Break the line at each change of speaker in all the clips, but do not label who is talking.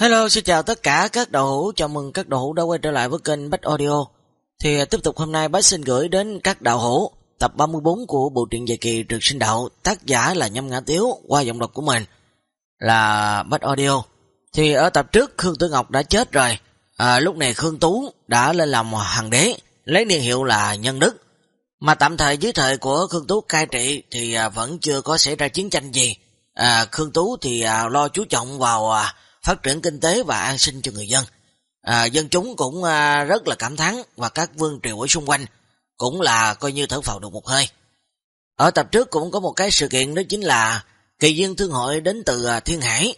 Hello, xin chào tất cả các đầu hữu, chào mừng các đầu hữu đã quay trở lại với kênh Bách Audio. Thì à, tiếp tục hôm nay Bách xin gửi đến các đạo hữu tập 34 của bộ truyện dài kỳ Trường Sinh Đạo, tác giả là Nhâm Ngã Tiếu qua giọng đọc của mình là Bách Audio. Thì ở tập trước Khương Tử Ngọc đã chết rồi, à, lúc này Khương Tú đã lên làm hoàng đế, lấy niên hiệu là Nhân Đức. Mà tạm thời dưới thời của Khương Tú cai trị thì à, vẫn chưa có xảy ra chiến tranh gì. À, Khương Tú thì à, lo chú trọng vào à, phát triển kinh tế và an sinh cho người dân. À, dân chúng cũng à, rất là cảm thán và các vương triều ở xung quanh cũng là coi như thở phào được một hơi. Ở tập trước cũng có một cái sự kiện đó chính là kỳ dân thương hội đến từ à, Thiên Hải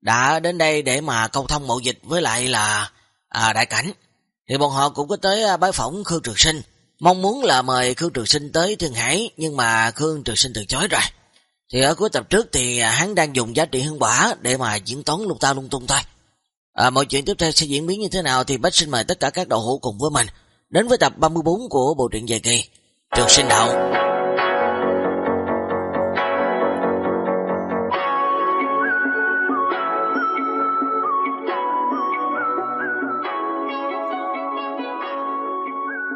đã đến đây để mà câu thông mậu dịch với lại là à, đại cảnh. Thì bọn họ cũng có tới à, bái phỏng Khương Trường Sinh, mong muốn là mời Khương Trường Sinh tới Thiên Hải nhưng mà Khương Trường Sinh từ chối rồi. Thì ở cuối tập trước thì à, hắn đang dùng giá trị hương quả để mà diễn toán lung ta lung tung thôi. À, mọi chuyện tiếp theo sẽ diễn biến như thế nào thì Bách xin mời tất cả các đầu hữu cùng với mình đến với tập 34 của bộ truyện dài kỳ Trường Sinh Đạo.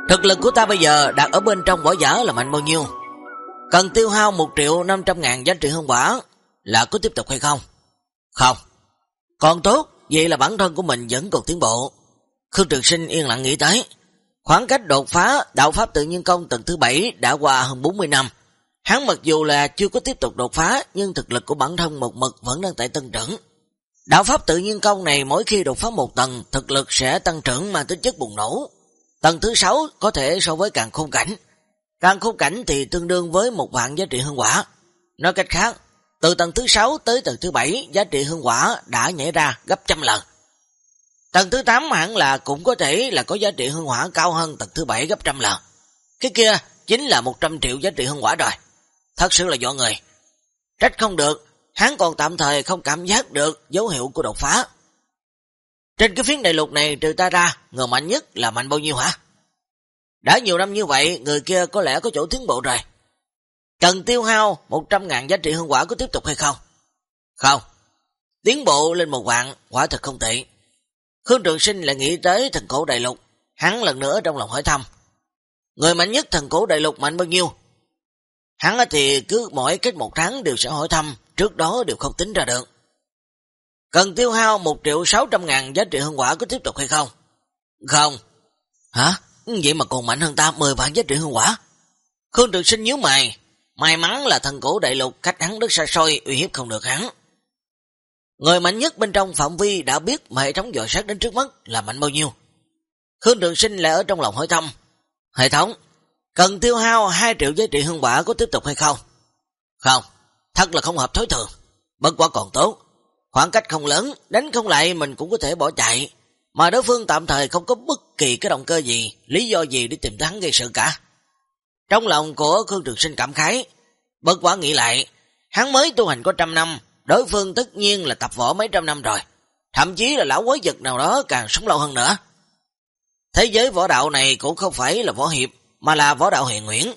Thực lực của ta bây giờ đặt ở bên trong võ giả là mạnh bao nhiêu? Cần tiêu hao 1 triệu 500 ngàn giá trị hương quả là có tiếp tục hay không? Không. Còn tốt, vậy là bản thân của mình vẫn còn tiến bộ. Khương Trường Sinh yên lặng nghĩ tới. Khoảng cách đột phá đạo pháp tự nhiên công tầng thứ 7 đã qua hơn 40 năm. Hắn mặc dù là chưa có tiếp tục đột phá, nhưng thực lực của bản thân một mực vẫn đang tại tăng trưởng. Đạo pháp tự nhiên công này mỗi khi đột phá một tầng, thực lực sẽ tăng trưởng mà tính chất bùng nổ. Tầng thứ 6 có thể so với càng khung cảnh, Càng khung cảnh thì tương đương với một vạn giá trị hương quả. Nói cách khác, từ tầng thứ 6 tới tầng thứ 7, giá trị hương quả đã nhảy ra gấp trăm lần. Tầng thứ 8 hẳn là cũng có thể là có giá trị hương hỏa cao hơn tầng thứ 7 gấp trăm lần. Cái kia chính là 100 triệu giá trị hương quả rồi. Thật sự là do người. Trách không được, hắn còn tạm thời không cảm giác được dấu hiệu của đột phá. Trên cái phiến đại lục này trừ ta ra, người mạnh nhất là mạnh bao nhiêu hả? Đã nhiều năm như vậy, người kia có lẽ có chỗ tiến bộ rồi. Cần tiêu hao 100.000 giá trị hương quả có tiếp tục hay không? Không. Tiến bộ lên một vạn, quả thật không tệ. Khương Trường Sinh lại nghĩ tới thần cổ đại lục. Hắn lần nữa trong lòng hỏi thăm. Người mạnh nhất thần cổ đại lục mạnh bao nhiêu? Hắn thì cứ mỗi cách một tháng đều sẽ hỏi thăm, trước đó đều không tính ra được. Cần tiêu hao 1 triệu 600 ngàn giá trị hương quả có tiếp tục hay không? Không. Hả? Vậy mà còn mạnh hơn ta 10 vạn giá trị hương quả. Khương Trường Sinh nhớ mày, may mắn là thần cổ đại lục cách hắn rất xa xôi, uy hiếp không được hắn. Người mạnh nhất bên trong phạm vi đã biết mà hệ thống dò sát đến trước mắt là mạnh bao nhiêu. Khương Trường Sinh lại ở trong lòng hỏi thăm. Hệ thống, cần tiêu hao 2 triệu giá trị hương quả có tiếp tục hay không? Không, thật là không hợp thối thường. Bất quả còn tốt. Khoảng cách không lớn, đánh không lại mình cũng có thể bỏ chạy mà đối phương tạm thời không có bất kỳ cái động cơ gì, lý do gì để tìm thắng gây sự cả. Trong lòng của Khương Trường Sinh cảm khái, bất quả nghĩ lại, hắn mới tu hành có trăm năm, đối phương tất nhiên là tập võ mấy trăm năm rồi, thậm chí là lão quái vật nào đó càng sống lâu hơn nữa. Thế giới võ đạo này cũng không phải là võ hiệp, mà là võ đạo huyền nguyễn.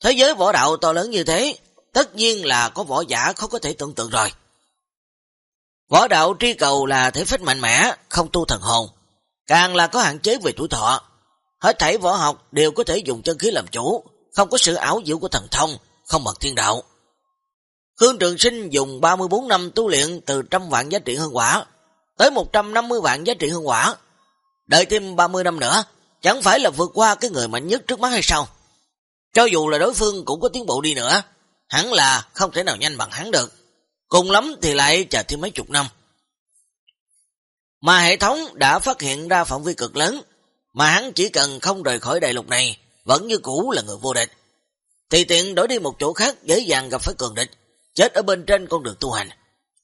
Thế giới võ đạo to lớn như thế, tất nhiên là có võ giả khó có thể tưởng tượng rồi. Võ đạo tri cầu là thể phách mạnh mẽ, không tu thần hồn, càng là có hạn chế về tuổi thọ. Hết thảy võ học đều có thể dùng chân khí làm chủ, không có sự ảo diệu của thần thông, không bằng thiên đạo. Khương Trường Sinh dùng 34 năm tu luyện từ trăm vạn giá trị hương quả tới 150 vạn giá trị hương quả. Đợi thêm 30 năm nữa, chẳng phải là vượt qua cái người mạnh nhất trước mắt hay sao? Cho dù là đối phương cũng có tiến bộ đi nữa, hẳn là không thể nào nhanh bằng hắn được. Cùng lắm thì lại chờ thêm mấy chục năm. Mà hệ thống đã phát hiện ra phạm vi cực lớn, mà hắn chỉ cần không rời khỏi đại lục này, vẫn như cũ là người vô địch. Thì tiện đổi đi một chỗ khác dễ dàng gặp phải cường địch, chết ở bên trên con đường tu hành.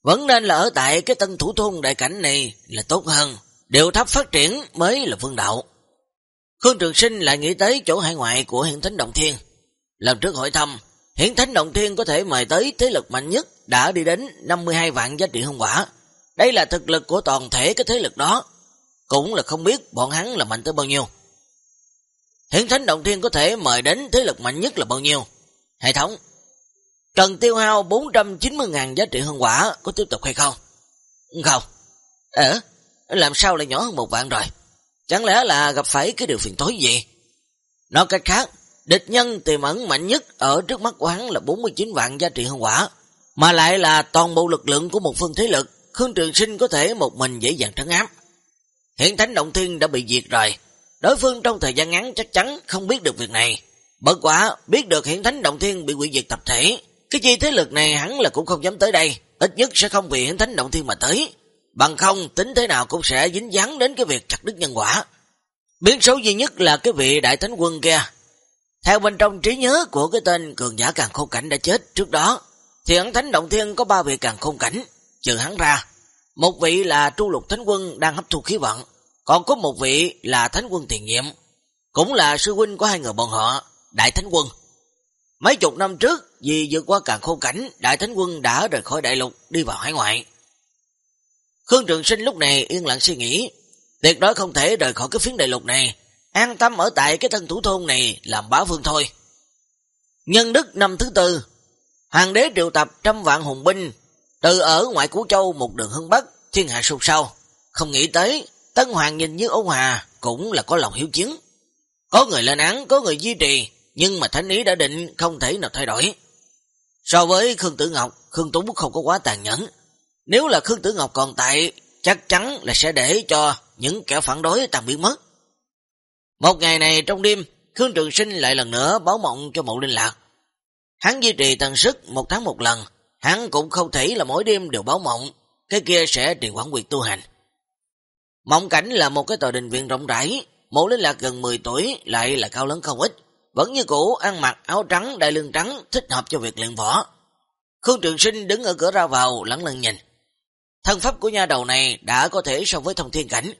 Vẫn nên là ở tại cái tân thủ thôn đại cảnh này là tốt hơn, điều thấp phát triển mới là vương đạo. Khương Trường Sinh lại nghĩ tới chỗ hải ngoại của hiện thánh Động Thiên. Lần trước hỏi thăm, hiện thánh Động Thiên có thể mời tới thế lực mạnh nhất đã đi đến 52 vạn giá trị hương quả. Đây là thực lực của toàn thể cái thế lực đó. Cũng là không biết bọn hắn là mạnh tới bao nhiêu. Hiển Thánh Động Thiên có thể mời đến thế lực mạnh nhất là bao nhiêu? Hệ thống, cần tiêu hao 490.000 giá trị hương quả có tiếp tục hay không? Không. Ờ, làm sao lại nhỏ hơn một vạn rồi? Chẳng lẽ là gặp phải cái điều phiền tối gì? Nói cách khác, địch nhân tiềm ẩn mạnh nhất ở trước mắt của hắn là 49 vạn giá trị hương quả, mà lại là toàn bộ lực lượng của một phương thế lực, Khương Trường Sinh có thể một mình dễ dàng trấn áp. Hiện Thánh Động Thiên đã bị diệt rồi, đối phương trong thời gian ngắn chắc chắn không biết được việc này. Bất quả biết được Hiện Thánh Động Thiên bị quỷ diệt tập thể, cái chi thế lực này hắn là cũng không dám tới đây, ít nhất sẽ không vì Hiện Thánh Động Thiên mà tới. Bằng không tính thế nào cũng sẽ dính dáng đến cái việc chặt đứt nhân quả. Biến số duy nhất là cái vị đại thánh quân kia. Theo bên trong trí nhớ của cái tên cường giả càng khôn cảnh đã chết trước đó, thì ẩn thánh động thiên có ba vị càng khôn cảnh, trừ hắn ra. Một vị là tru lục thánh quân đang hấp thu khí vận, còn có một vị là thánh quân tiền nhiệm, cũng là sư huynh của hai người bọn họ, đại thánh quân. Mấy chục năm trước, vì vượt qua càng khôn cảnh, đại thánh quân đã rời khỏi đại lục đi vào hải ngoại. Khương Trường Sinh lúc này yên lặng suy nghĩ, tuyệt đối không thể rời khỏi cái phiến đại lục này, an tâm ở tại cái thân thủ thôn này làm bá vương thôi. Nhân đức năm thứ tư, hoàng đế triệu tập trăm vạn hùng binh, từ ở ngoại củ Châu một đường hướng Bắc, thiên hạ sụp sau. Không nghĩ tới, Tân Hoàng nhìn như ôn hòa cũng là có lòng hiếu chiến. Có người lên án, có người duy trì, nhưng mà thánh ý đã định không thể nào thay đổi. So với Khương Tử Ngọc, Khương Tú không có quá tàn nhẫn, nếu là Khương Tử Ngọc còn tại, chắc chắn là sẽ để cho những kẻ phản đối tàn biến mất. Một ngày này trong đêm, Khương Trường Sinh lại lần nữa báo mộng cho mộ linh lạc. Hắn duy trì tần sức một tháng một lần, hắn cũng không thể là mỗi đêm đều báo mộng, cái kia sẽ trì quản quyệt tu hành. Mộng cảnh là một cái tòa đình viện rộng rãi, mộ linh lạc gần 10 tuổi lại là cao lớn không ít, vẫn như cũ ăn mặc áo trắng, đại lưng trắng, thích hợp cho việc luyện võ. Khương Trường Sinh đứng ở cửa ra vào lắng lặng nhìn. Thân pháp của nha đầu này đã có thể so với thông thiên cảnh,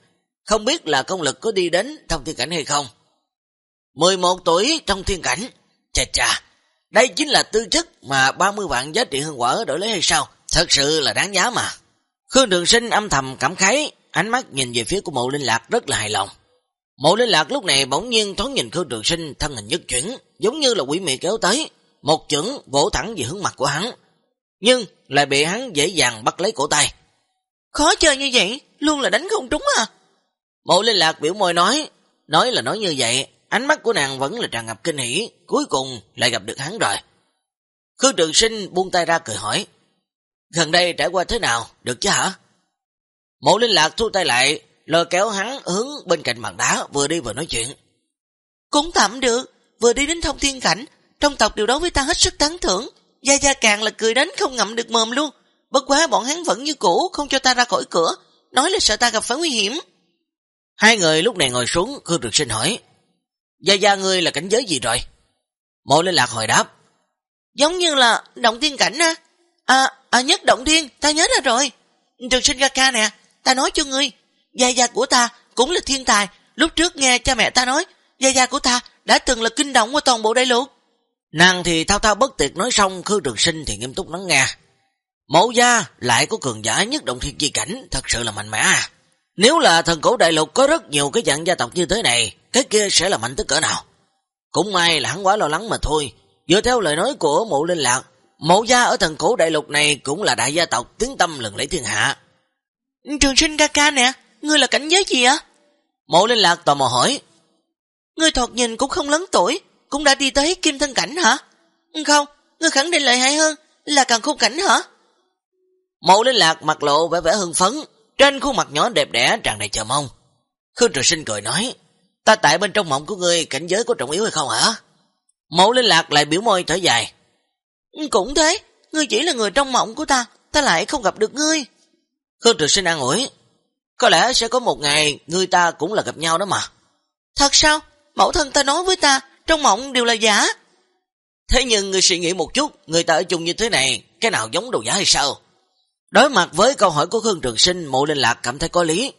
không biết là công lực có đi đến thông thiên cảnh hay không. 11 tuổi trong thiên cảnh, chà chà, đây chính là tư chất mà 30 vạn giá trị hương quả đổi lấy hay sao? Thật sự là đáng giá mà. Khương Đường Sinh âm thầm cảm khái, ánh mắt nhìn về phía của mộ linh lạc rất là hài lòng. Mộ linh lạc lúc này bỗng nhiên thoáng nhìn Khương Đường Sinh thân hình nhất chuyển, giống như là quỷ mị kéo tới, một chưởng vỗ thẳng về hướng mặt của hắn. Nhưng lại bị hắn dễ dàng bắt lấy cổ tay. Khó chơi như vậy, luôn là đánh không trúng à. Mộ linh lạc biểu môi nói, nói là nói như vậy, ánh mắt của nàng vẫn là tràn ngập kinh hỉ, cuối cùng lại gặp được hắn rồi. Khương trường sinh buông tay ra cười hỏi, gần đây trải qua thế nào, được chứ hả? Mộ linh lạc thu tay lại, lôi kéo hắn hướng bên cạnh bàn đá, vừa đi vừa nói chuyện. Cũng tạm được, vừa đi đến thông thiên cảnh, trong tộc điều đó với ta hết sức tán thưởng, Gia Gia càng là cười đến không ngậm được mồm luôn. Bất quá bọn hắn vẫn như cũ không cho ta ra khỏi cửa, nói là sợ ta gặp phải nguy hiểm. Hai người lúc này ngồi xuống, Khương Trực Sinh hỏi, Gia Gia ngươi là cảnh giới gì rồi? Mộ Linh Lạc hồi đáp, Giống như là động thiên cảnh á. À, à nhất động thiên, ta nhớ ra rồi. Trường sinh ca ca nè, ta nói cho ngươi, Gia Gia của ta cũng là thiên tài. Lúc trước nghe cha mẹ ta nói, Gia Gia của ta đã từng là kinh động của toàn bộ đại lục. Nàng thì thao thao bất tuyệt nói xong, Khương Trường Sinh thì nghiêm túc lắng nghe. Mẫu gia lại có cường giả nhất động thiên chi cảnh, thật sự là mạnh mẽ à. Nếu là thần cổ đại lục có rất nhiều cái dạng gia tộc như thế này, cái kia sẽ là mạnh tới cỡ nào? Cũng may là hắn quá lo lắng mà thôi. Dựa theo lời nói của mộ linh lạc, mẫu gia ở thần cổ đại lục này cũng là đại gia tộc tiếng tâm lần lấy thiên hạ. Trường sinh ca ca nè, ngươi là cảnh giới gì á? Mộ linh lạc tò mò hỏi. Ngươi thoạt nhìn cũng không lớn tuổi, cũng đã đi tới kim thân cảnh hả? Không, ngươi khẳng định lợi hại hơn, là càng khung cảnh hả? Mộ linh lạc mặt lộ vẻ vẻ hưng phấn, trên khuôn mặt nhỏ đẹp đẽ tràn đầy chờ mong. Khương Trường Sinh cười nói, ta tại bên trong mộng của ngươi cảnh giới có trọng yếu hay không hả? mẫu linh lạc lại biểu môi thở dài. Ừ, cũng thế, ngươi chỉ là người trong mộng của ta, ta lại không gặp được ngươi. Khương Trường Sinh an ủi, có lẽ sẽ có một ngày ngươi ta cũng là gặp nhau đó mà. Thật sao? Mẫu thân ta nói với ta, trong mộng đều là giả. Thế nhưng ngươi suy nghĩ một chút, người ta ở chung như thế này, cái nào giống đồ giả hay sao? Đối mặt với câu hỏi của Khương Trường Sinh, mộ linh lạc cảm thấy có lý.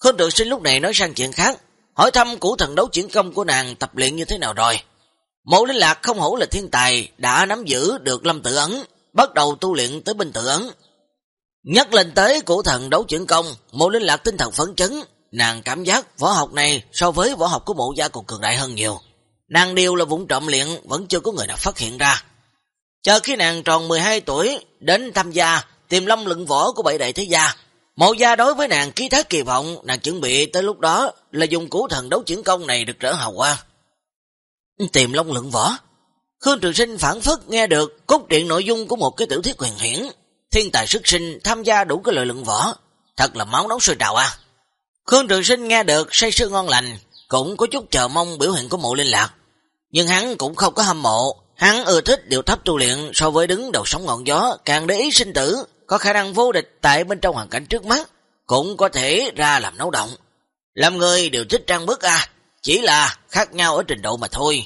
Khương Trường Sinh lúc này nói sang chuyện khác, hỏi thăm củ thần đấu chuyển công của nàng tập luyện như thế nào rồi. Mộ linh lạc không hổ là thiên tài, đã nắm giữ được lâm tự ấn, bắt đầu tu luyện tới binh tự ấn. Nhắc lên tới củ thần đấu chuyển công, mộ linh lạc tinh thần phấn chấn, nàng cảm giác võ học này so với võ học của mộ gia còn cường đại hơn nhiều. Nàng điều là vũng trộm luyện vẫn chưa có người nào phát hiện ra. Chờ khi nàng tròn 12 tuổi đến tham gia tìm lâm lượng võ của bảy đại thế gia, Mộ gia đối với nàng ký thác kỳ vọng, nàng chuẩn bị tới lúc đó là dùng củ thần đấu chuyển công này được trở hào quang. Tìm long lượng võ. Khương Trường Sinh phản phất nghe được cốt truyện nội dung của một cái tiểu thuyết huyền hiển. Thiên tài sức sinh tham gia đủ cái lời lượng võ. Thật là máu nóng sôi trào à. Khương Trường Sinh nghe được say sưa ngon lành, cũng có chút chờ mong biểu hiện của mộ linh lạc. Nhưng hắn cũng không có hâm mộ, hắn ưa thích điều thấp tu luyện so với đứng đầu sóng ngọn gió, càng để ý sinh tử, có khả năng vô địch tại bên trong hoàn cảnh trước mắt, cũng có thể ra làm nấu động. Làm người đều thích trang bức à, chỉ là khác nhau ở trình độ mà thôi.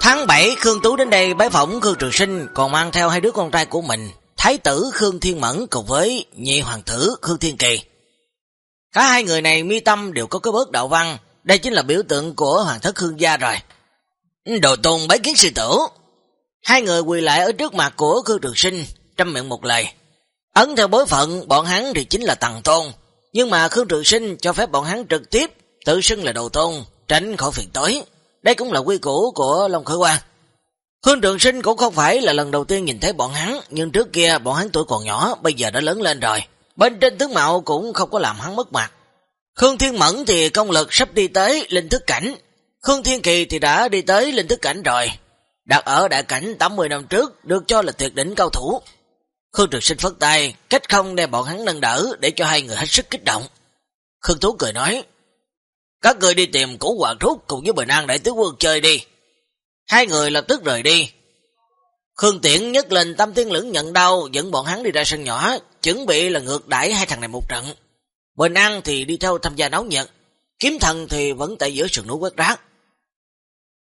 Tháng 7 Khương Tú đến đây bái phỏng Khương Trường Sinh còn mang theo hai đứa con trai của mình, Thái tử Khương Thiên Mẫn cùng với nhị hoàng tử Khương Thiên Kỳ. Cả hai người này mi tâm đều có cái bớt đạo văn, đây chính là biểu tượng của hoàng thất Khương gia rồi. Đồ tôn bái kiến sư tử. Hai người quỳ lại ở trước mặt của Khương Trường Sinh, trăm miệng một lời. Ấn theo bối phận, bọn hắn thì chính là tầng tôn, nhưng mà Khương Trường Sinh cho phép bọn hắn trực tiếp tự xưng là đồ tôn, tránh khỏi phiền tối. Đây cũng là quy củ của Long Khởi Quang. Khương Trường Sinh cũng không phải là lần đầu tiên nhìn thấy bọn hắn, nhưng trước kia bọn hắn tuổi còn nhỏ, bây giờ đã lớn lên rồi. Bên trên tướng mạo cũng không có làm hắn mất mặt. Khương Thiên Mẫn thì công lực sắp đi tới linh thức cảnh. Khương Thiên Kỳ thì đã đi tới linh thức cảnh rồi. Đặt ở đại cảnh 80 năm trước, được cho là tuyệt đỉnh cao thủ. Khương Trường Sinh phất tay, cách không đem bọn hắn nâng đỡ để cho hai người hết sức kích động. Khương Tú cười nói, các người đi tìm củ hoàng thúc cùng với Bình An Đại Tướng Quân chơi đi. Hai người lập tức rời đi. Khương Tiễn nhất lên tâm tiên lưỡng nhận đau, dẫn bọn hắn đi ra sân nhỏ, chuẩn bị là ngược đãi hai thằng này một trận. Bình An thì đi theo tham gia náo nhật, kiếm thần thì vẫn tại giữa sườn núi quét rác.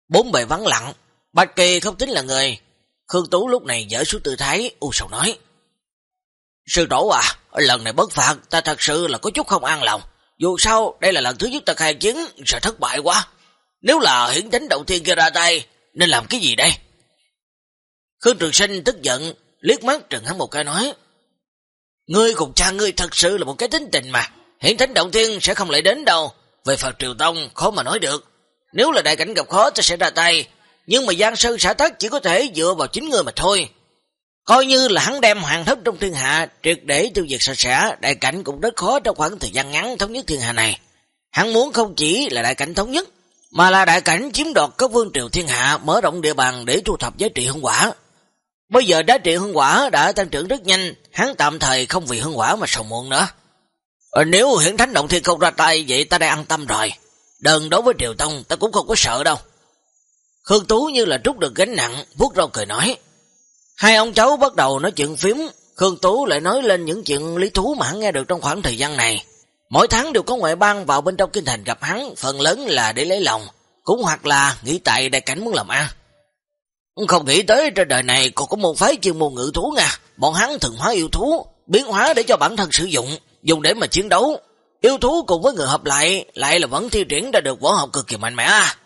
Bốn bề vắng lặng, Bạch Kỳ không tính là người. Khương Tú lúc này dở xuống tư thái, u sầu nói. Sư tổ à, lần này bất phạt, ta thật sự là có chút không an lòng. Dù sao, đây là lần thứ nhất ta khai chiến, sợ thất bại quá. Nếu là hiển thánh đầu tiên kia ra tay, nên làm cái gì đây? Khương Trường Sinh tức giận, liếc mắt trừng hắn một cái nói. Ngươi cùng cha ngươi thật sự là một cái tính tình mà. Hiển thánh động thiên sẽ không lại đến đâu. Về Phật Triều Tông khó mà nói được. Nếu là đại cảnh gặp khó ta sẽ ra tay. Nhưng mà Giang Sơn xã tắc chỉ có thể dựa vào chính người mà thôi. Coi như là hắn đem hoàng thất trong thiên hạ triệt để tiêu diệt sạch sẽ, đại cảnh cũng rất khó trong khoảng thời gian ngắn thống nhất thiên hạ này. Hắn muốn không chỉ là đại cảnh thống nhất, mà là đại cảnh chiếm đoạt các vương triều thiên hạ, mở rộng địa bàn để thu thập giá trị hương quả. Bây giờ giá trị hương quả đã tăng trưởng rất nhanh, hắn tạm thời không vì hương quả mà sầu muộn nữa. Ờ, nếu hiển thánh động thiên không ra tay, vậy ta đã an tâm rồi. Đơn đối với triều tông ta cũng không có sợ đâu. Khương Tú như là trút được gánh nặng, vuốt râu cười nói. Hai ông cháu bắt đầu nói chuyện phím, Khương Tú lại nói lên những chuyện lý thú mà hắn nghe được trong khoảng thời gian này. Mỗi tháng đều có ngoại bang vào bên trong kinh thành gặp hắn, phần lớn là để lấy lòng, cũng hoặc là nghĩ tại đại cảnh muốn làm ăn. Không nghĩ tới trên đời này còn có một phái chuyên môn ngự thú nha, bọn hắn thường hóa yêu thú, biến hóa để cho bản thân sử dụng, dùng để mà chiến đấu. Yêu thú cùng với người hợp lại, lại là vẫn thi triển ra được võ học cực kỳ mạnh mẽ à.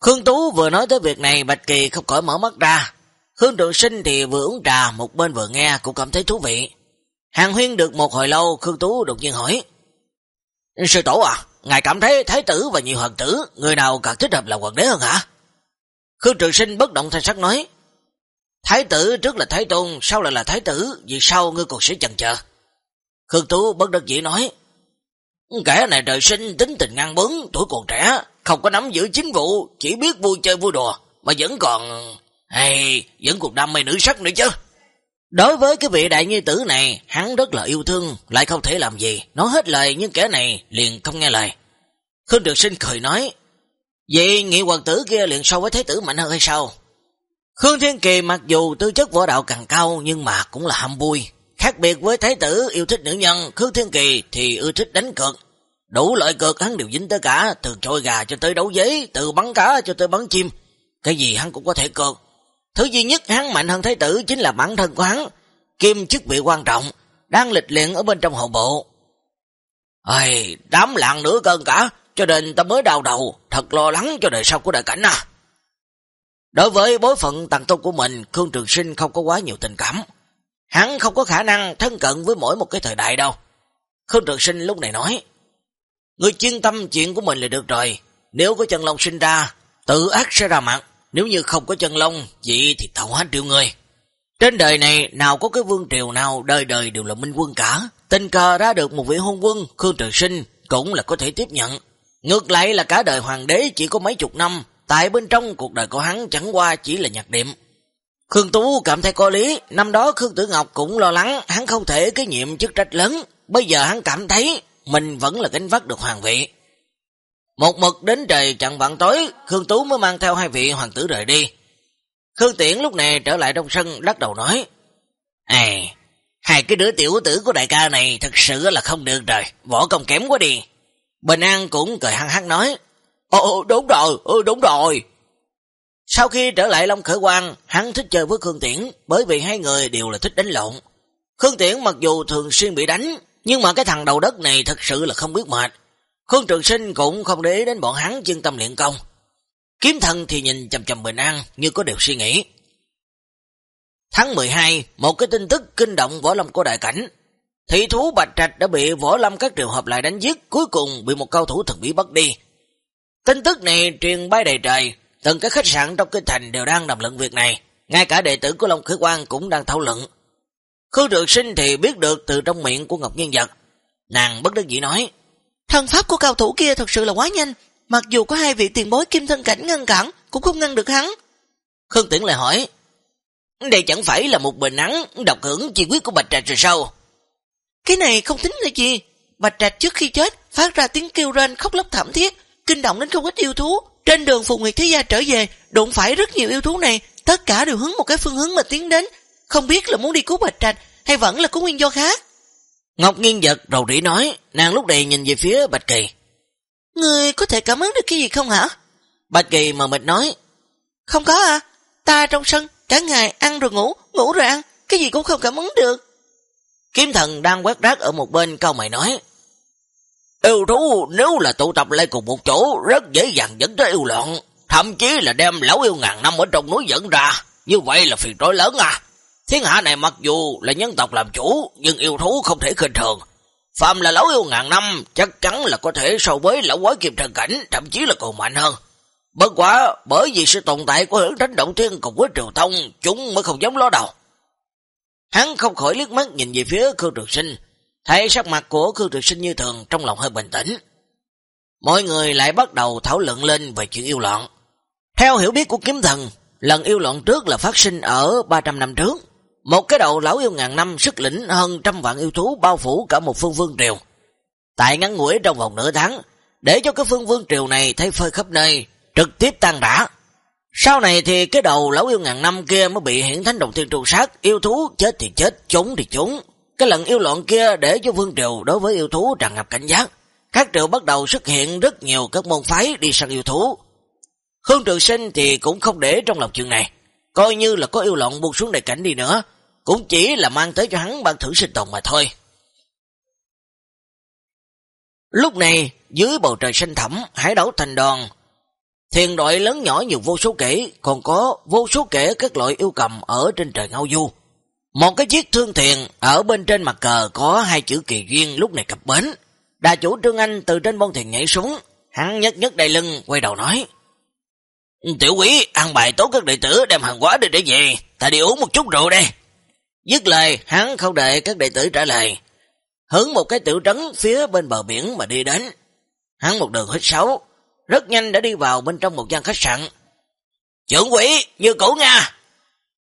Khương Tú vừa nói tới việc này, Bạch Kỳ không khỏi mở mắt ra. Khương Trường Sinh thì vừa uống trà, một bên vừa nghe, cũng cảm thấy thú vị. Hàng huyên được một hồi lâu, Khương Tú đột nhiên hỏi. Sư tổ à, ngài cảm thấy Thái tử và nhiều hoàng tử, người nào càng thích hợp là hoàng đế hơn hả? Khương Trường Sinh bất động thanh sắc nói. Thái tử trước là Thái Tôn, sau lại là Thái tử, vì sao ngươi còn sẽ chần chờ? Khương Tú bất đắc dĩ nói. Kẻ này trời sinh tính tình ngang bướng, tuổi còn trẻ, không có nắm giữ chính vụ, chỉ biết vui chơi vui đùa, mà vẫn còn hay vẫn còn đam mê nữ sắc nữa chứ. Đối với cái vị đại nhi tử này, hắn rất là yêu thương, lại không thể làm gì, nói hết lời nhưng kẻ này liền không nghe lời. Khương Trường Sinh cười nói, vậy nghị hoàng tử kia liền so với thế tử mạnh hơn hay sao? Khương Thiên Kỳ mặc dù tư chất võ đạo càng cao nhưng mà cũng là ham vui. Khác biệt với thái tử yêu thích nữ nhân, Khương Thiên Kỳ thì ưa thích đánh cược, Đủ loại cực hắn đều dính tới cả, từ trôi gà cho tới đấu giấy, từ bắn cá cho tới bắn chim. Cái gì hắn cũng có thể cược. Thứ duy nhất hắn mạnh hơn thái tử chính là bản thân của hắn, kim chức vị quan trọng, đang lịch luyện ở bên trong hậu bộ. Ây, đám lạng nữa cơn cả, cho nên ta mới đau đầu, thật lo lắng cho đời sau của đại cảnh à. Đối với bối phận tàng tôn của mình, Khương Trường Sinh không có quá nhiều tình cảm. Hắn không có khả năng thân cận với mỗi một cái thời đại đâu. Khương Trường Sinh lúc này nói, Người chuyên tâm chuyện của mình là được rồi. Nếu có chân long sinh ra, tự ác sẽ ra mặt. Nếu như không có chân long, vậy thì thầu hết triệu người. Trên đời này, nào có cái vương triều nào đời đời đều là minh quân cả. Tình cờ ra được một vị hôn quân, Khương Trường Sinh, cũng là có thể tiếp nhận. Ngược lại là cả đời hoàng đế chỉ có mấy chục năm, tại bên trong cuộc đời của hắn chẳng qua chỉ là nhạc điểm. Khương Tú cảm thấy có lý, năm đó Khương Tử Ngọc cũng lo lắng hắn không thể cái nhiệm chức trách lớn, bây giờ hắn cảm thấy mình vẫn là gánh vác được hoàng vị. Một mực đến trời chặn vạn tối, Khương Tú mới mang theo hai vị hoàng tử rời đi. Khương Tiễn lúc này trở lại trong sân lắc đầu nói, À, hai cái đứa tiểu tử của đại ca này thật sự là không được rồi, võ công kém quá đi. Bình An cũng cười hăng hăng nói, Ồ đúng rồi, ừ, đúng rồi. Sau khi trở lại Long Khởi Quang, hắn thích chơi với Khương Tiễn, bởi vì hai người đều là thích đánh lộn. Khương Tiễn mặc dù thường xuyên bị đánh, nhưng mà cái thằng đầu đất này thật sự là không biết mệt. Khương Trường Sinh cũng không để ý đến bọn hắn chân tâm luyện công. Kiếm thần thì nhìn chầm chầm bình an như có điều suy nghĩ. Tháng 12, một cái tin tức kinh động võ lâm của đại cảnh. Thị thú Bạch Trạch đã bị võ lâm các trường hợp lại đánh giết, cuối cùng bị một cao thủ thần bí bắt đi. Tin tức này truyền bay đầy trời, từng cái khách sạn trong kinh thành đều đang đàm luận việc này. Ngay cả đệ tử của Long Khởi Quang cũng đang thảo luận. Khương Trường Sinh thì biết được từ trong miệng của Ngọc Nhân Vật. Nàng bất đắc dĩ nói, Thần pháp của cao thủ kia thật sự là quá nhanh, mặc dù có hai vị tiền bối kim thân cảnh ngăn cản, cũng không ngăn được hắn. Khương Tiễn lại hỏi, Đây chẳng phải là một bình nắng độc hưởng chi quyết của Bạch Trạch rồi sao? Cái này không tính là gì. Bạch Trạch trước khi chết phát ra tiếng kêu rên khóc lóc thảm thiết, kinh động đến không ít yêu thú. Trên đường Phù Nguyệt Thế Gia trở về, đụng phải rất nhiều yêu thú này, tất cả đều hướng một cái phương hướng mà tiến đến, không biết là muốn đi cứu Bạch Trạch hay vẫn là có nguyên do khác. Ngọc nghiêng giật rầu rĩ nói, nàng lúc này nhìn về phía Bạch Kỳ. Người có thể cảm ứng được cái gì không hả? Bạch Kỳ mờ mịt nói, không có à, ta trong sân, cả ngày ăn rồi ngủ, ngủ rồi ăn, cái gì cũng không cảm ứng được. Kiếm thần đang quét rác ở một bên câu mày nói, Yêu thú nếu là tụ tập lại cùng một chỗ rất dễ dàng dẫn tới yêu loạn, thậm chí là đem lão yêu ngàn năm ở trong núi dẫn ra, như vậy là phiền trối lớn à. Thiên hạ này mặc dù là nhân tộc làm chủ, nhưng yêu thú không thể khinh thường. Phạm là lão yêu ngàn năm, chắc chắn là có thể so với lão quái kiềm thần cảnh, thậm chí là còn mạnh hơn. Bất quả, bởi vì sự tồn tại của hưởng tránh động thiên cùng với triều thông, chúng mới không dám lo đầu. Hắn không khỏi liếc mắt nhìn về phía Khương Trường Sinh, thấy sắc mặt của Khương Trường Sinh như thường trong lòng hơi bình tĩnh. Mọi người lại bắt đầu thảo luận lên về chuyện yêu loạn. Theo hiểu biết của kiếm thần, lần yêu loạn trước là phát sinh ở 300 năm trước. Một cái đầu lão yêu ngàn năm sức lĩnh hơn trăm vạn yêu thú bao phủ cả một phương vương triều. Tại ngắn ngủi trong vòng nửa tháng, để cho cái phương vương triều này thấy phơi khắp nơi, trực tiếp tan rã. Sau này thì cái đầu lão yêu ngàn năm kia mới bị hiển thánh đồng thiên trụ sát, yêu thú chết thì chết, trốn thì trốn. Cái lần yêu loạn kia để cho vương triều đối với yêu thú tràn ngập cảnh giác. Các triều bắt đầu xuất hiện rất nhiều các môn phái đi săn yêu thú. khương Trường Sinh thì cũng không để trong lòng chuyện này. Coi như là có yêu lộn buông xuống đại cảnh đi nữa, cũng chỉ là mang tới cho hắn ban thử sinh tồn mà thôi. Lúc này, dưới bầu trời xanh thẳm, hải đảo thành đoàn, thiền đội lớn nhỏ nhiều vô số kể, còn có vô số kể các loại yêu cầm ở trên trời ngao du. Một cái chiếc thương thiền ở bên trên mặt cờ có hai chữ kỳ duyên lúc này cập bến. Đà chủ Trương Anh từ trên bông thiền nhảy xuống, hắn nhất nhất đầy lưng, quay đầu nói. Tiểu quý, ăn bài tốt các đệ tử đem hàng hóa đi để về, ta đi uống một chút rượu đây. Dứt lời, hắn không đợi các đệ tử trả lời. Hướng một cái tiểu trấn phía bên bờ biển mà đi đến. Hắn một đường hít xấu, rất nhanh đã đi vào bên trong một gian khách sạn. Trưởng quỷ, như cũ nha!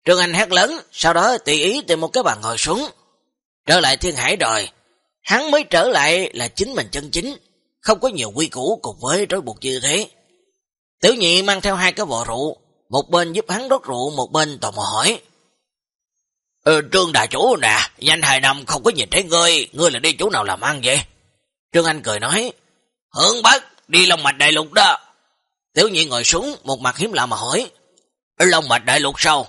Trương Anh hét lớn, sau đó tùy ý tìm một cái bàn ngồi xuống. Trở lại thiên hải rồi, hắn mới trở lại là chính mình chân chính, không có nhiều quy củ cùng với rối buộc như thế. Tiểu nhị mang theo hai cái vò rượu, một bên giúp hắn đốt rượu, một bên tò mò hỏi. Ừ, Trương đại chủ nè, nhanh hai năm không có nhìn thấy ngươi, ngươi là đi chỗ nào làm ăn vậy? Trương Anh cười nói, hướng bắc, đi Long Mạch Đại Lục đó. Tiểu nhị ngồi xuống, một mặt hiếm lạ mà hỏi, Long Mạch Đại Lục sao?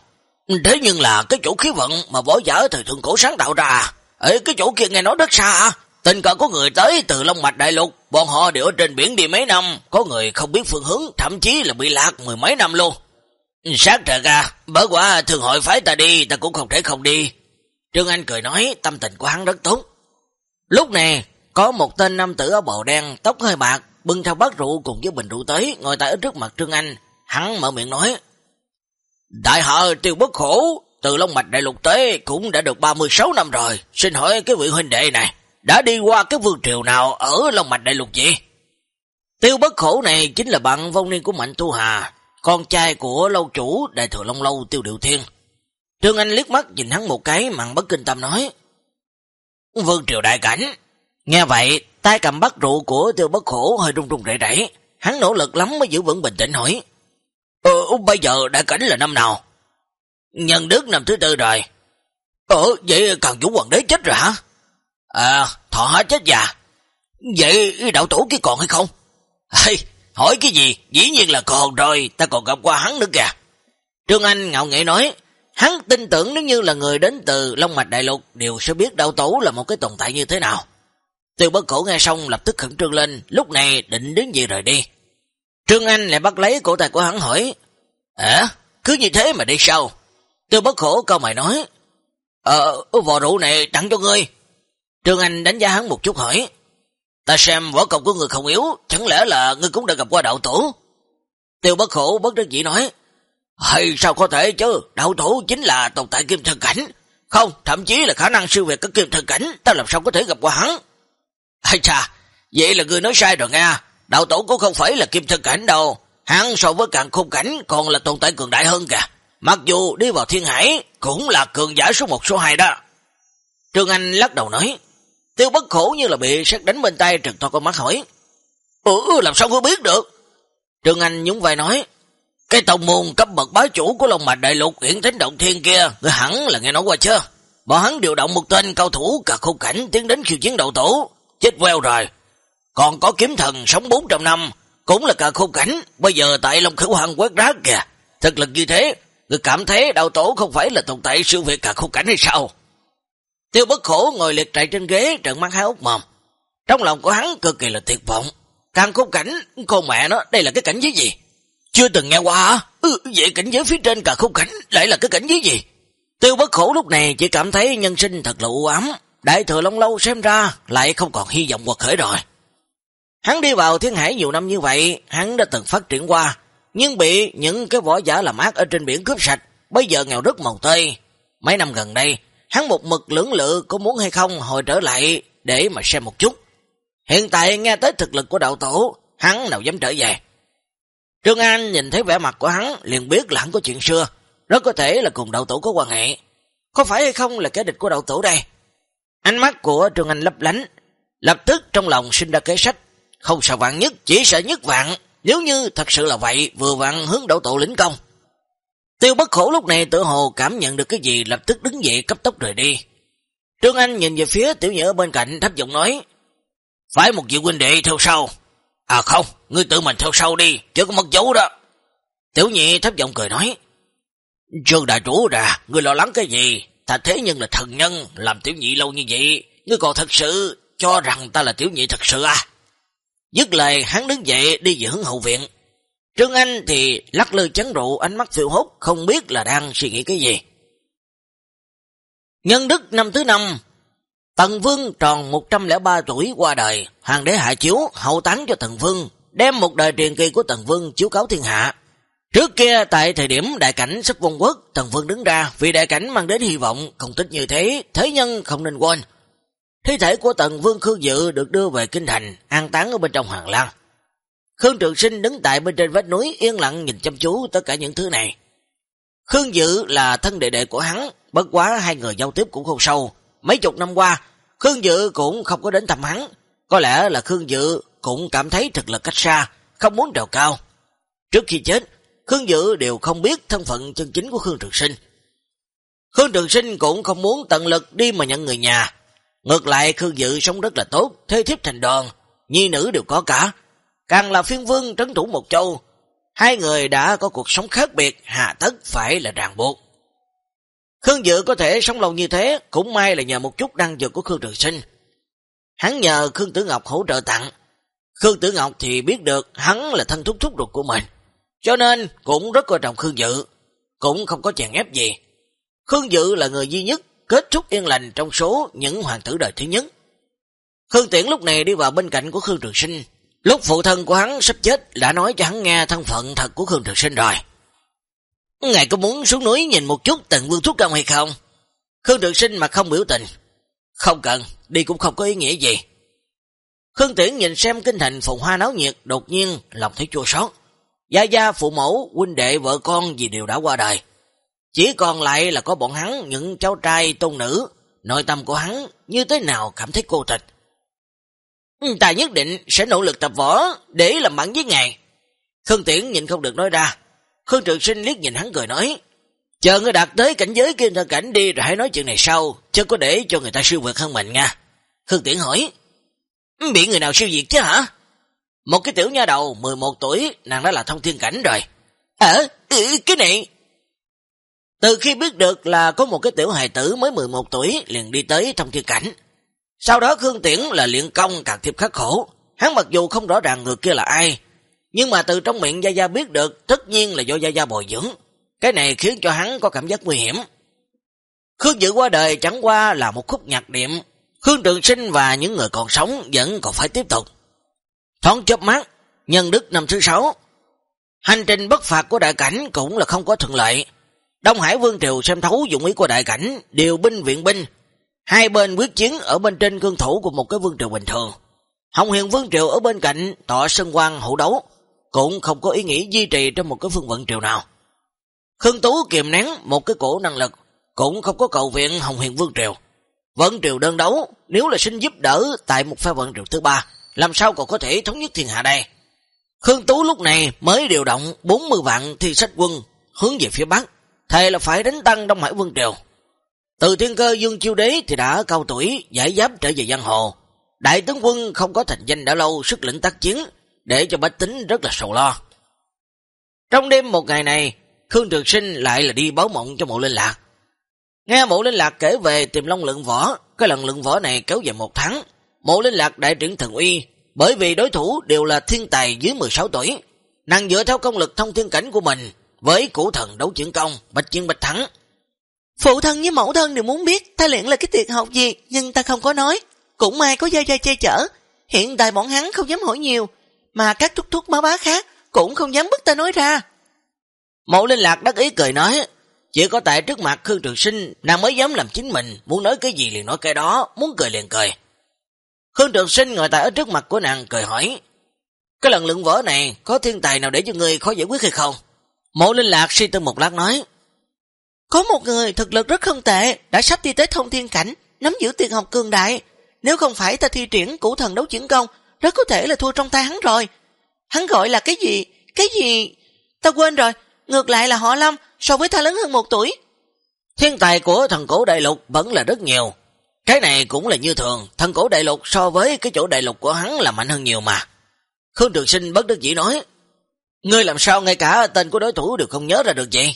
Thế nhưng là cái chỗ khí vận mà võ giả thời thượng cổ sáng tạo ra, à? ở cái chỗ kia nghe nói rất xa, à? tình cờ có người tới từ Long Mạch Đại Lục, bọn họ đều ở trên biển đi mấy năm, có người không biết phương hướng, thậm chí là bị lạc mười mấy năm luôn. Sát trời ra, bởi quả thường hội phái ta đi, ta cũng không thể không đi. Trương Anh cười nói, tâm tình của hắn rất tốt. Lúc này, có một tên nam tử áo bào đen, tóc hơi bạc, bưng theo bát rượu cùng với bình rượu tới, ngồi tại ở trước mặt Trương Anh. Hắn mở miệng nói, Đại họ tiêu bất khổ, từ Long Mạch Đại Lục Tế cũng đã được 36 năm rồi. Xin hỏi cái vị huynh đệ này, đã đi qua cái vương triều nào ở Long Mạch Đại Lục gì? Tiêu bất khổ này chính là bạn vong niên của Mạnh Tu Hà, con trai của lâu chủ đại thừa Long Lâu Tiêu Điệu Thiên. Trương Anh liếc mắt nhìn hắn một cái mặn bất kinh tâm nói. Vương triều đại cảnh. Nghe vậy, tay cầm bắt rượu của tiêu bất khổ hơi rung rung rẩy rẩy. Hắn nỗ lực lắm mới giữ vững bình tĩnh hỏi. Ờ, bây giờ đại cảnh là năm nào? Nhân đức năm thứ tư rồi. Ờ, vậy càng vũ hoàng đế chết rồi hả? À, thọ hết chết già. Vậy đạo tổ kia còn hay không? Hey, hỏi cái gì? Dĩ nhiên là còn rồi, ta còn gặp qua hắn nữa kìa. Trương Anh ngạo nghệ nói, hắn tin tưởng nếu như là người đến từ Long Mạch Đại Lục đều sẽ biết đạo tổ là một cái tồn tại như thế nào. Tiêu bất cổ nghe xong lập tức khẩn trương lên, lúc này định đến gì rời đi. Trương Anh lại bắt lấy cổ tay của hắn hỏi, ờ cứ như thế mà đi sao? Tiêu bất khổ câu mày nói, Ờ, vò rượu này tặng cho ngươi. Trương Anh đánh giá hắn một chút hỏi, Ta xem võ công của người không yếu, chẳng lẽ là ngươi cũng đã gặp qua đạo tổ? Tiêu bất khổ bất đắc dĩ nói, hay sao có thể chứ, đạo tổ chính là tồn tại kim thần cảnh. Không, thậm chí là khả năng siêu việt các kim thần cảnh, ta làm sao có thể gặp qua hắn? Hay chà, vậy là ngươi nói sai rồi nghe, đạo tổ cũng không phải là kim thần cảnh đâu, hắn so với càng khung cảnh còn là tồn tại cường đại hơn kìa. Mặc dù đi vào thiên hải cũng là cường giả số 1 số 2 đó. Trương Anh lắc đầu nói, Tiêu bất khổ như là bị sát đánh bên tay trần to con mắt hỏi. Ừ, làm sao ngươi biết được? Trương Anh nhúng vai nói. Cái tông môn cấp bậc bá chủ của Long Mạch Đại Lục hiện thánh động thiên kia, người hẳn là nghe nói qua chưa? Bọn hắn điều động một tên cao thủ cả khung cảnh tiến đến khiêu chiến đầu tổ. Chết queo rồi. Còn có kiếm thần sống 400 năm, cũng là cả khung cảnh. Bây giờ tại Long Khửu Hằng quét rác kìa. Thực lực như thế, người cảm thấy đạo tổ không phải là tồn tại siêu việt cả khung cảnh hay sao? Tiêu bất khổ ngồi liệt trại trên ghế trận mắt hai ốc mồm. Trong lòng của hắn cực kỳ là tuyệt vọng. Càng khung cảnh, con mẹ nó, đây là cái cảnh giới gì? Chưa từng nghe qua hả? Ừ, vậy cảnh giới phía trên cả khung cảnh lại là cái cảnh giới gì? Tiêu bất khổ lúc này chỉ cảm thấy nhân sinh thật là u ám. Đại thừa Long Lâu xem ra lại không còn hy vọng quật khởi rồi. Hắn đi vào thiên hải nhiều năm như vậy, hắn đã từng phát triển qua, nhưng bị những cái võ giả làm ác ở trên biển cướp sạch, bây giờ nghèo rất màu tơi. Mấy năm gần đây, Hắn một mực lưỡng lự có muốn hay không hồi trở lại để mà xem một chút. Hiện tại nghe tới thực lực của đạo tổ, hắn nào dám trở về. Trương An nhìn thấy vẻ mặt của hắn liền biết là hắn có chuyện xưa, rất có thể là cùng đạo tổ có quan hệ. Có phải hay không là kẻ địch của đạo tổ đây? Ánh mắt của Trương Anh lấp lánh, lập tức trong lòng sinh ra kế sách, không sợ vạn nhất, chỉ sợ nhất vạn, nếu như thật sự là vậy, vừa vạn hướng đạo tổ lĩnh công. Tiêu bất khổ lúc này tự hồ cảm nhận được cái gì lập tức đứng dậy cấp tốc rời đi. Trương Anh nhìn về phía tiểu nhỡ bên cạnh thấp giọng nói Phải một vị huynh đệ theo sau. À không, ngươi tự mình theo sau đi, chứ có mất dấu đó. Tiểu nhị thấp giọng cười nói Trương đại chủ ra, ngươi lo lắng cái gì? Ta thế nhưng là thần nhân, làm tiểu nhị lâu như vậy, ngươi còn thật sự cho rằng ta là tiểu nhị thật sự à? Dứt lời hắn đứng dậy đi về hướng hậu viện. Trương Anh thì lắc lư chấn rượu, ánh mắt phiêu hốt, không biết là đang suy nghĩ cái gì. Nhân đức năm thứ năm, Tần Vương tròn 103 tuổi qua đời, hoàng đế hạ chiếu, hậu tán cho Tần Vương, đem một đời truyền kỳ của Tần Vương chiếu cáo thiên hạ. Trước kia tại thời điểm đại cảnh sắp vong quốc, Tần Vương đứng ra vì đại cảnh mang đến hy vọng, không tích như thế, thế nhân không nên quên. Thi thể của Tần Vương Khương Dự được đưa về Kinh Thành, an táng ở bên trong Hoàng Lan. Khương Trường Sinh đứng tại bên trên vách núi yên lặng nhìn chăm chú tất cả những thứ này. Khương Dự là thân đệ đệ của hắn, bất quá hai người giao tiếp cũng không sâu. Mấy chục năm qua, Khương Dự cũng không có đến thăm hắn. Có lẽ là Khương Dự cũng cảm thấy thực lực cách xa, không muốn trèo cao. Trước khi chết, Khương Dự đều không biết thân phận chân chính của Khương Trường Sinh. Khương Trường Sinh cũng không muốn tận lực đi mà nhận người nhà. Ngược lại Khương Dự sống rất là tốt, thế thiếp thành đoàn, nhi nữ đều có cả, càng là phiên vương trấn thủ một châu, hai người đã có cuộc sống khác biệt, hạ tất phải là ràng buộc. Khương Dự có thể sống lâu như thế, cũng may là nhờ một chút đăng dược của Khương Trường Sinh. Hắn nhờ Khương Tử Ngọc hỗ trợ tặng. Khương Tử Ngọc thì biết được hắn là thân thúc thúc ruột của mình, cho nên cũng rất coi trọng Khương Dự. cũng không có chèn ép gì. Khương Dự là người duy nhất kết thúc yên lành trong số những hoàng tử đời thứ nhất. Khương Tiễn lúc này đi vào bên cạnh của Khương Trường Sinh. Lúc phụ thân của hắn sắp chết đã nói cho hắn nghe thân phận thật của Khương Trường Sinh rồi. Ngài có muốn xuống núi nhìn một chút tận vương thuốc đông hay không? Khương Trường Sinh mà không biểu tình. Không cần, đi cũng không có ý nghĩa gì. Khương Tiễn nhìn xem kinh thành phùng hoa náo nhiệt, đột nhiên lòng thấy chua xót. Gia gia, phụ mẫu, huynh đệ, vợ con gì đều đã qua đời. Chỉ còn lại là có bọn hắn, những cháu trai tôn nữ, nội tâm của hắn như thế nào cảm thấy cô tịch. Ta nhất định sẽ nỗ lực tập võ để làm bạn với ngài. Khương Tiễn nhìn không được nói ra. Khương Trường Sinh liếc nhìn hắn cười nói, chờ ngươi đạt tới cảnh giới kim thân cảnh đi rồi hãy nói chuyện này sau, chứ có để cho người ta siêu vượt hơn mình nha. Khương Tiễn hỏi, bị người nào siêu diệt chứ hả? Một cái tiểu nha đầu 11 tuổi, nàng đã là thông thiên cảnh rồi. Hả? Ừ, cái này... Từ khi biết được là có một cái tiểu hài tử mới 11 tuổi liền đi tới thông thiên cảnh. Sau đó Khương Tiễn là luyện công càng thiệp khắc khổ. Hắn mặc dù không rõ ràng người kia là ai, nhưng mà từ trong miệng Gia Gia biết được tất nhiên là do Gia Gia bồi dưỡng. Cái này khiến cho hắn có cảm giác nguy hiểm. Khương Dự qua đời chẳng qua là một khúc nhạc điểm. Khương Trường Sinh và những người còn sống vẫn còn phải tiếp tục. Thoáng chớp mắt, nhân đức năm thứ sáu. Hành trình bất phạt của đại cảnh cũng là không có thuận lợi. Đông Hải Vương Triều xem thấu dụng ý của đại cảnh, điều binh viện binh. Hai bên quyết chiến ở bên trên cương thủ của một cái vương triều bình thường. Hồng hiền Vương Triều ở bên cạnh tọa sân quan hữu đấu, cũng không có ý nghĩa duy trì trong một cái phương vận triều nào. Khương Tú kiềm nén một cái cổ năng lực, cũng không có cầu viện Hồng hiền Vương Triều. Vận triều đơn đấu, nếu là xin giúp đỡ tại một phe vận triều thứ ba, làm sao còn có thể thống nhất thiên hạ đây? Khương Tú lúc này mới điều động 40 vạn thi sách quân hướng về phía Bắc, thề là phải đánh tăng Đông Hải Vương Triều. Từ thiên cơ Dương Chiêu Đế thì đã cao tuổi, giải giáp trở về giang hồ. Đại tướng quân không có thành danh đã lâu, sức lĩnh tác chiến, để cho bách tính rất là sầu lo. Trong đêm một ngày này, Khương Trường Sinh lại là đi báo mộng cho mộ linh lạc. Nghe mộ linh lạc kể về tìm long lượng võ, cái lần lượng võ này kéo dài một tháng. Mộ linh lạc đại triển thần uy, bởi vì đối thủ đều là thiên tài dưới 16 tuổi. Nàng dựa theo công lực thông thiên cảnh của mình, với củ thần đấu chuyển công, bạch chiến bạch thắng. Phụ thân với mẫu thân đều muốn biết ta luyện là cái tiệc học gì, nhưng ta không có nói. Cũng may có gia gia che chở. Hiện tại bọn hắn không dám hỏi nhiều, mà các thúc thúc má bá khác cũng không dám bức ta nói ra. Mẫu linh lạc đắc ý cười nói, chỉ có tại trước mặt Khương Trường Sinh, nàng mới dám làm chính mình, muốn nói cái gì liền nói cái đó, muốn cười liền cười. Khương Trường Sinh ngồi tại ở trước mặt của nàng cười hỏi, cái lần lượng vỡ này có thiên tài nào để cho người khó giải quyết hay không? Mẫu linh lạc suy tư một lát nói, có một người thực lực rất không tệ, đã sắp đi tới thông thiên cảnh, nắm giữ tiền học cường đại. Nếu không phải ta thi triển củ thần đấu chuyển công, rất có thể là thua trong tay hắn rồi. Hắn gọi là cái gì? Cái gì? Ta quên rồi, ngược lại là họ Lâm, so với ta lớn hơn một tuổi. Thiên tài của thần cổ đại lục vẫn là rất nhiều. Cái này cũng là như thường, thần cổ đại lục so với cái chỗ đại lục của hắn là mạnh hơn nhiều mà. Khương Trường Sinh bất đắc dĩ nói, Ngươi làm sao ngay cả tên của đối thủ đều không nhớ ra được vậy?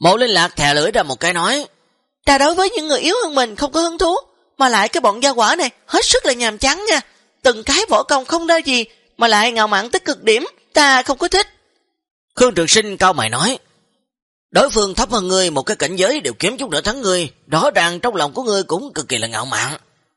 Mộ linh lạc thè lưỡi ra một cái nói, Ta đối với những người yếu hơn mình không có hứng thú, mà lại cái bọn gia quả này hết sức là nhàm chán nha từng cái võ công không đa gì, mà lại ngạo mạn tới cực điểm, ta không có thích. Khương Trường Sinh cao mày nói, đối phương thấp hơn ngươi một cái cảnh giới đều kiếm chút nữa thắng ngươi, rõ ràng trong lòng của ngươi cũng cực kỳ là ngạo mạn.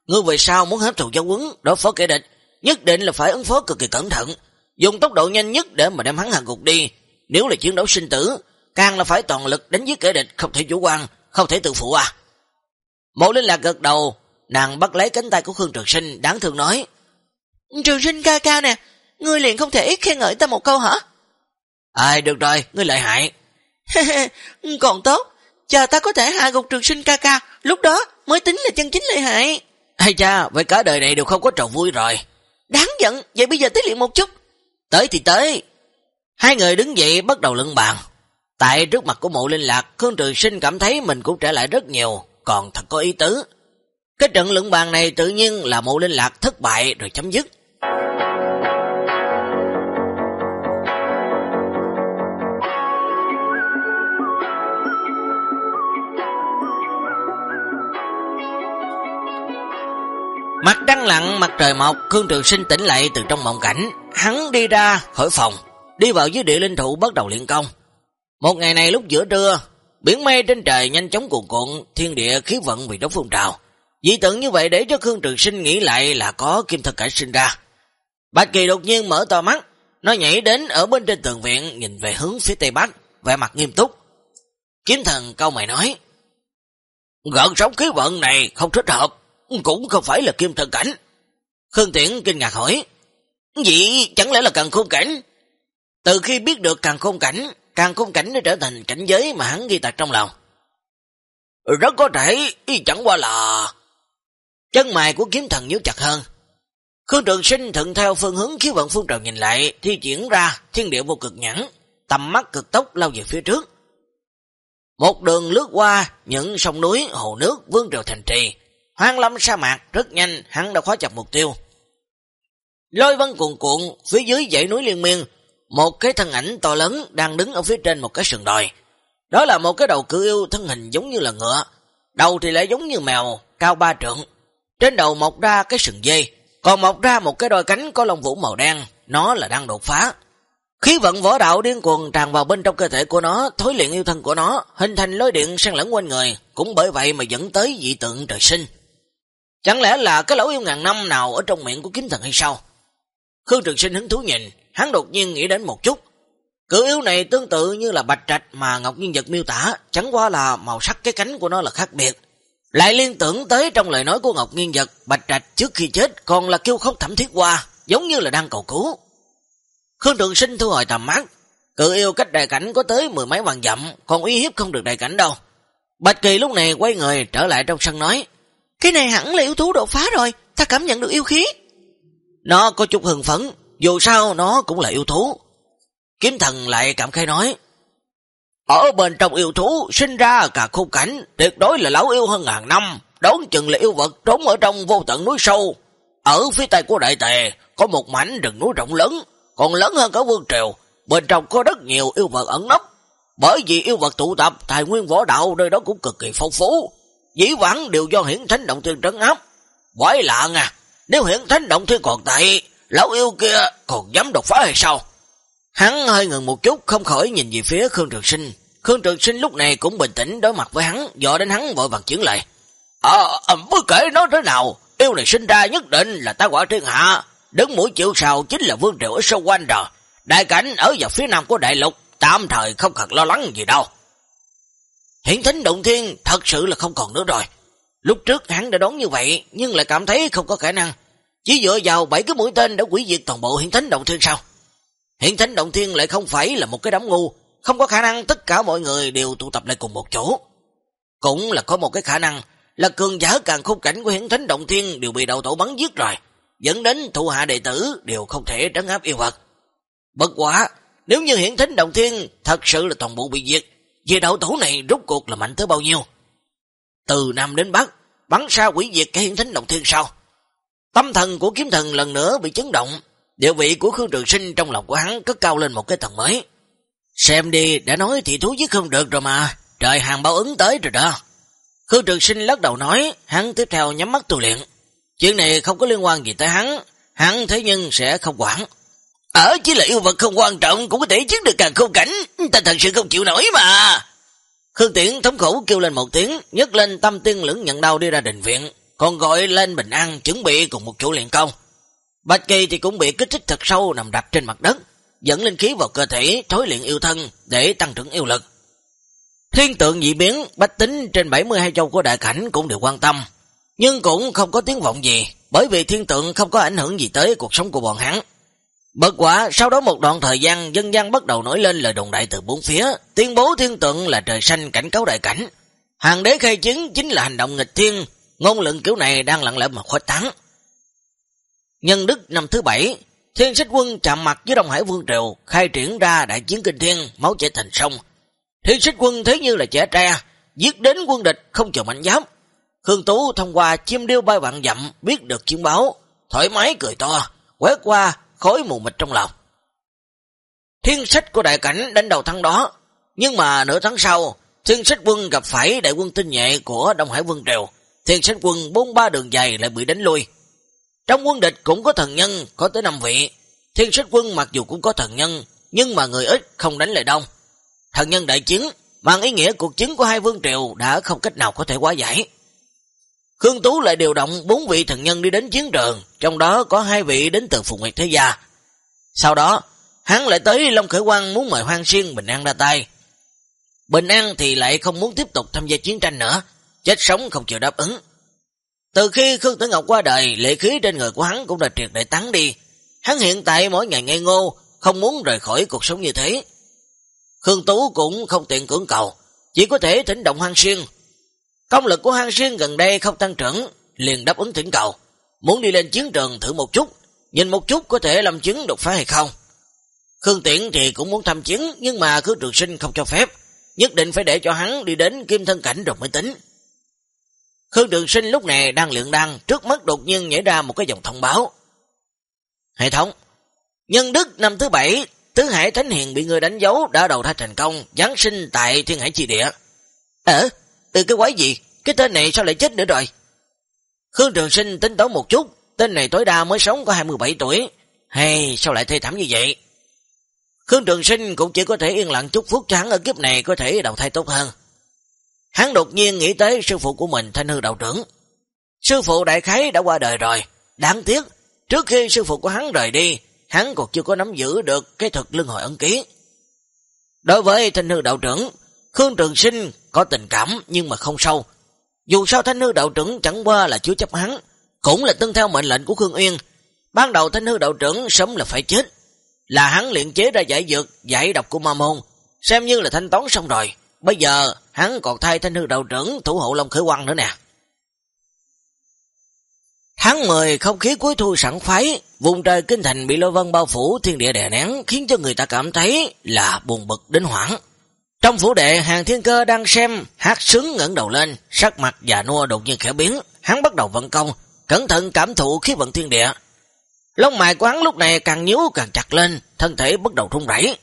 Ngươi về sau muốn hấp thụ giáo quấn, đối phó kẻ địch, nhất định là phải ứng phó cực kỳ cẩn thận, dùng tốc độ nhanh nhất để mà đem hắn hàng gục đi. Nếu là chiến đấu sinh tử, càng là phải toàn lực đánh giết kẻ địch, không thể chủ quan, không thể tự phụ à. Mộ Linh Lạc gật đầu, nàng bắt lấy cánh tay của Khương Trường Sinh, đáng thương nói, Trường sinh ca ca nè, ngươi liền không thể ít khen ngợi ta một câu hả? Ai được rồi, ngươi lợi hại. Còn tốt, chờ ta có thể hạ gục trường sinh ca ca, lúc đó mới tính là chân chính lợi hại. Hay cha, vậy cả đời này đều không có trò vui rồi. Đáng giận, vậy bây giờ tới luyện một chút. Tới thì tới. Hai người đứng dậy bắt đầu lưng bàn. Tại trước mặt của mộ linh lạc, Khương Trường Sinh cảm thấy mình cũng trả lại rất nhiều, còn thật có ý tứ. Cái trận lượng bàn này tự nhiên là mộ linh lạc thất bại rồi chấm dứt. Mặt trăng lặng, mặt trời mọc, Khương Trường Sinh tỉnh lại từ trong mộng cảnh. Hắn đi ra khỏi phòng, đi vào dưới địa linh thụ bắt đầu luyện công. Một ngày này lúc giữa trưa, biển mây trên trời nhanh chóng cuồn cuộn, thiên địa khí vận bị đốt phun trào. Dị tượng như vậy để cho Khương Trường Sinh nghĩ lại là có kim thân cải sinh ra. Bạch Kỳ đột nhiên mở to mắt, nó nhảy đến ở bên trên tường viện nhìn về hướng phía tây bắc, vẻ mặt nghiêm túc. Kiếm thần câu mày nói, Gợn sóng khí vận này không thích hợp, cũng không phải là kim thần cảnh. Khương Tiễn kinh ngạc hỏi, Gì chẳng lẽ là càng khôn cảnh? Từ khi biết được càng khôn cảnh, càng khung cảnh nó trở thành cảnh giới mà hắn ghi tạc trong lòng. Rất có thể, y chẳng qua là... Chân mày của kiếm thần nhíu chặt hơn. Khương Trường Sinh thuận theo phương hướng khí vận phương trào nhìn lại, thi chuyển ra thiên địa vô cực nhẫn, tầm mắt cực tốc lao về phía trước. Một đường lướt qua những sông núi, hồ nước, vương triều thành trì, hoang lâm sa mạc rất nhanh, hắn đã khóa chặt mục tiêu. Lôi vân cuồn cuộn, phía dưới dãy núi liên miên, một cái thân ảnh to lớn đang đứng ở phía trên một cái sườn đồi. Đó là một cái đầu cự yêu thân hình giống như là ngựa, đầu thì lại giống như mèo, cao ba trượng. Trên đầu mọc ra cái sừng dây, còn mọc ra một cái đôi cánh có lông vũ màu đen, nó là đang đột phá. Khí vận võ đạo điên cuồng tràn vào bên trong cơ thể của nó, thối luyện yêu thân của nó, hình thành lối điện sang lẫn quanh người, cũng bởi vậy mà dẫn tới dị tượng trời sinh. Chẳng lẽ là cái lỗ yêu ngàn năm nào ở trong miệng của kiếm thần hay sao? Khương Trường Sinh hứng thú nhìn, hắn đột nhiên nghĩ đến một chút. Cử yêu này tương tự như là bạch trạch mà Ngọc Nhiên Vật miêu tả, chẳng qua là màu sắc cái cánh của nó là khác biệt. Lại liên tưởng tới trong lời nói của Ngọc Nghiên Vật, Bạch Trạch trước khi chết còn là kêu khóc thẩm thiết qua, giống như là đang cầu cứu. Khương Trường Sinh thu hồi tầm mắt, cự yêu cách đại cảnh có tới mười mấy vàng dặm, còn uy hiếp không được đại cảnh đâu. Bạch Kỳ lúc này quay người trở lại trong sân nói, cái này hẳn là yếu thú đột phá rồi, ta cảm nhận được yêu khí. Nó có chút hừng phấn, dù sao nó cũng là yêu thú. Kiếm thần lại cảm khai nói, ở bên trong yêu thú sinh ra cả khung cảnh, tuyệt đối là lão yêu hơn ngàn năm, đón chừng là yêu vật trốn ở trong vô tận núi sâu. Ở phía tây của đại tề có một mảnh rừng núi rộng lớn, còn lớn hơn cả vương triều, bên trong có rất nhiều yêu vật ẩn nấp. Bởi vì yêu vật tụ tập, tài nguyên võ đạo nơi đó cũng cực kỳ phong phú. Dĩ vãng đều do hiển thánh động thiên trấn áp. Quái lạ nè nếu hiển thánh động thiên còn tại, lão yêu kia còn dám đột phá hay sao? Hắn hơi ngừng một chút, không khỏi nhìn về phía Khương Trường Sinh. Khương Trường Sinh lúc này cũng bình tĩnh đối mặt với hắn, dò đến hắn vội vàng chuyển lại. Ờ, à, bất kể nói thế nào, yêu này sinh ra nhất định là ta quả thiên hạ. Đứng mũi chịu sào chính là vương triều ở sâu quanh rồi. Đại cảnh ở vào phía nam của đại lục, tạm thời không cần lo lắng gì đâu. Hiển thính động thiên thật sự là không còn nữa rồi. Lúc trước hắn đã đoán như vậy, nhưng lại cảm thấy không có khả năng. Chỉ dựa vào bảy cái mũi tên đã quỷ diệt toàn bộ hiện thánh động thiên sao? Hiện thánh động thiên lại không phải là một cái đám ngu, không có khả năng tất cả mọi người đều tụ tập lại cùng một chỗ. Cũng là có một cái khả năng là cường giả càng khung cảnh của hiển thánh động thiên đều bị đầu tổ bắn giết rồi, dẫn đến thụ hạ đệ tử đều không thể trấn áp yêu vật. Bất quả, nếu như hiển thánh động thiên thật sự là toàn bộ bị diệt, vì đầu tổ này rốt cuộc là mạnh tới bao nhiêu? Từ Nam đến Bắc, bắn xa quỷ diệt cái hiển thánh động thiên sao? Tâm thần của kiếm thần lần nữa bị chấn động, địa vị của Khương Trường Sinh trong lòng của hắn cất cao lên một cái tầng mới. Xem đi, đã nói thì thú giết không được rồi mà, trời hàng báo ứng tới rồi đó. Khương Trường Sinh lắc đầu nói, hắn tiếp theo nhắm mắt tu luyện. Chuyện này không có liên quan gì tới hắn, hắn thế nhưng sẽ không quản. Ở chỉ là yêu vật không quan trọng cũng có thể chứng được càng khung cảnh, ta thật sự không chịu nổi mà. Khương Tiễn thống khổ kêu lên một tiếng, nhấc lên tâm tiên lưỡng nhận đau đi ra đình viện, còn gọi lên bình an chuẩn bị cùng một chỗ luyện công. Bạch Kỳ thì cũng bị kích thích thật sâu nằm đập trên mặt đất, dẫn linh khí vào cơ thể, thối luyện yêu thân để tăng trưởng yêu lực. Thiên tượng dị biến, bách tính trên 72 châu của đại cảnh cũng đều quan tâm, nhưng cũng không có tiếng vọng gì, bởi vì thiên tượng không có ảnh hưởng gì tới cuộc sống của bọn hắn. Bất quả, sau đó một đoạn thời gian, dân gian bắt đầu nổi lên lời đồn đại từ bốn phía, tuyên bố thiên tượng là trời xanh cảnh cáo đại cảnh. Hàng đế khai chứng chính là hành động nghịch thiên, ngôn luận kiểu này đang lặng lẽ mà khuếch tán. Nhân đức năm thứ bảy, Thiên sách quân chạm mặt với Đông Hải Vương Triều, khai triển ra đại chiến kinh thiên, máu chảy thành sông. Thiên sách quân thế như là trẻ tre, giết đến quân địch không chờ mạnh giám. Khương Tú thông qua chim điêu bay vạn dặm biết được chiến báo, thoải mái cười to, quét qua khối mù mịt trong lòng. Thiên sách của đại cảnh đánh đầu thắng đó, nhưng mà nửa tháng sau, thiên sách quân gặp phải đại quân tinh nhẹ của Đông Hải Vương Triều, thiên sách quân bốn ba đường dài lại bị đánh lui. Trong quân địch cũng có thần nhân, có tới 5 vị. Thiên sách quân mặc dù cũng có thần nhân, nhưng mà người ít không đánh lại đông. Thần nhân đại chiến, mang ý nghĩa cuộc chiến của hai vương triều đã không cách nào có thể quá giải. Khương Tú lại điều động bốn vị thần nhân đi đến chiến trường, trong đó có hai vị đến từ Phùng Nguyệt Thế Gia. Sau đó, hắn lại tới Long Khởi Quang muốn mời Hoang Xuyên Bình An ra tay. Bình An thì lại không muốn tiếp tục tham gia chiến tranh nữa, chết sống không chịu đáp ứng. Từ khi Khương Tử Ngọc qua đời, lệ khí trên người của hắn cũng đã triệt để tán đi. Hắn hiện tại mỗi ngày ngây ngô, không muốn rời khỏi cuộc sống như thế. Khương Tú cũng không tiện cưỡng cầu, chỉ có thể thỉnh động Hoang Xuyên. Công lực của Hoang Xuyên gần đây không tăng trưởng, liền đáp ứng thỉnh cầu, muốn đi lên chiến trường thử một chút, nhìn một chút có thể làm chứng đột phá hay không. Khương Tiễn thì cũng muốn tham chiến, nhưng mà cứ trường sinh không cho phép, nhất định phải để cho hắn đi đến kim thân cảnh rồi mới tính. Khương Trường Sinh lúc này đang luyện đăng, trước mắt đột nhiên nhảy ra một cái dòng thông báo. Hệ thống, nhân đức năm thứ bảy, Tứ Hải Thánh Hiền bị người đánh dấu đã đầu thai thành công, Giáng sinh tại Thiên Hải Chi Địa. Ờ, từ cái quái gì? Cái tên này sao lại chết nữa rồi? Khương Trường Sinh tính toán một chút, tên này tối đa mới sống có 27 tuổi. Hay sao lại thê thảm như vậy? Khương Trường Sinh cũng chỉ có thể yên lặng chúc phúc trắng ở kiếp này có thể đầu thai tốt hơn. Hắn đột nhiên nghĩ tới sư phụ của mình thanh hư đạo trưởng. Sư phụ đại khái đã qua đời rồi. Đáng tiếc, trước khi sư phụ của hắn rời đi, hắn còn chưa có nắm giữ được cái thực lưng hồi ấn ký. Đối với thanh hư đạo trưởng, Khương Trường Sinh có tình cảm nhưng mà không sâu. Dù sao thanh hư đạo trưởng chẳng qua là chúa chấp hắn, cũng là tuân theo mệnh lệnh của Khương Uyên. Ban đầu thanh hư đạo trưởng sớm là phải chết, là hắn luyện chế ra giải dược, giải độc của ma môn, xem như là thanh toán xong rồi. Bây giờ hắn còn thay thanh hư đạo trưởng thủ hộ Long Khởi Quang nữa nè. Tháng 10 không khí cuối thu sẵn khoái, vùng trời kinh thành bị lôi vân bao phủ thiên địa đè nén khiến cho người ta cảm thấy là buồn bực đến hoảng. Trong phủ đệ, hàng thiên cơ đang xem, hát sướng ngẩng đầu lên, sắc mặt già nua đột nhiên khẽ biến, hắn bắt đầu vận công, cẩn thận cảm thụ khí vận thiên địa. Lông mày của hắn lúc này càng nhíu càng chặt lên, thân thể bắt đầu rung rẩy.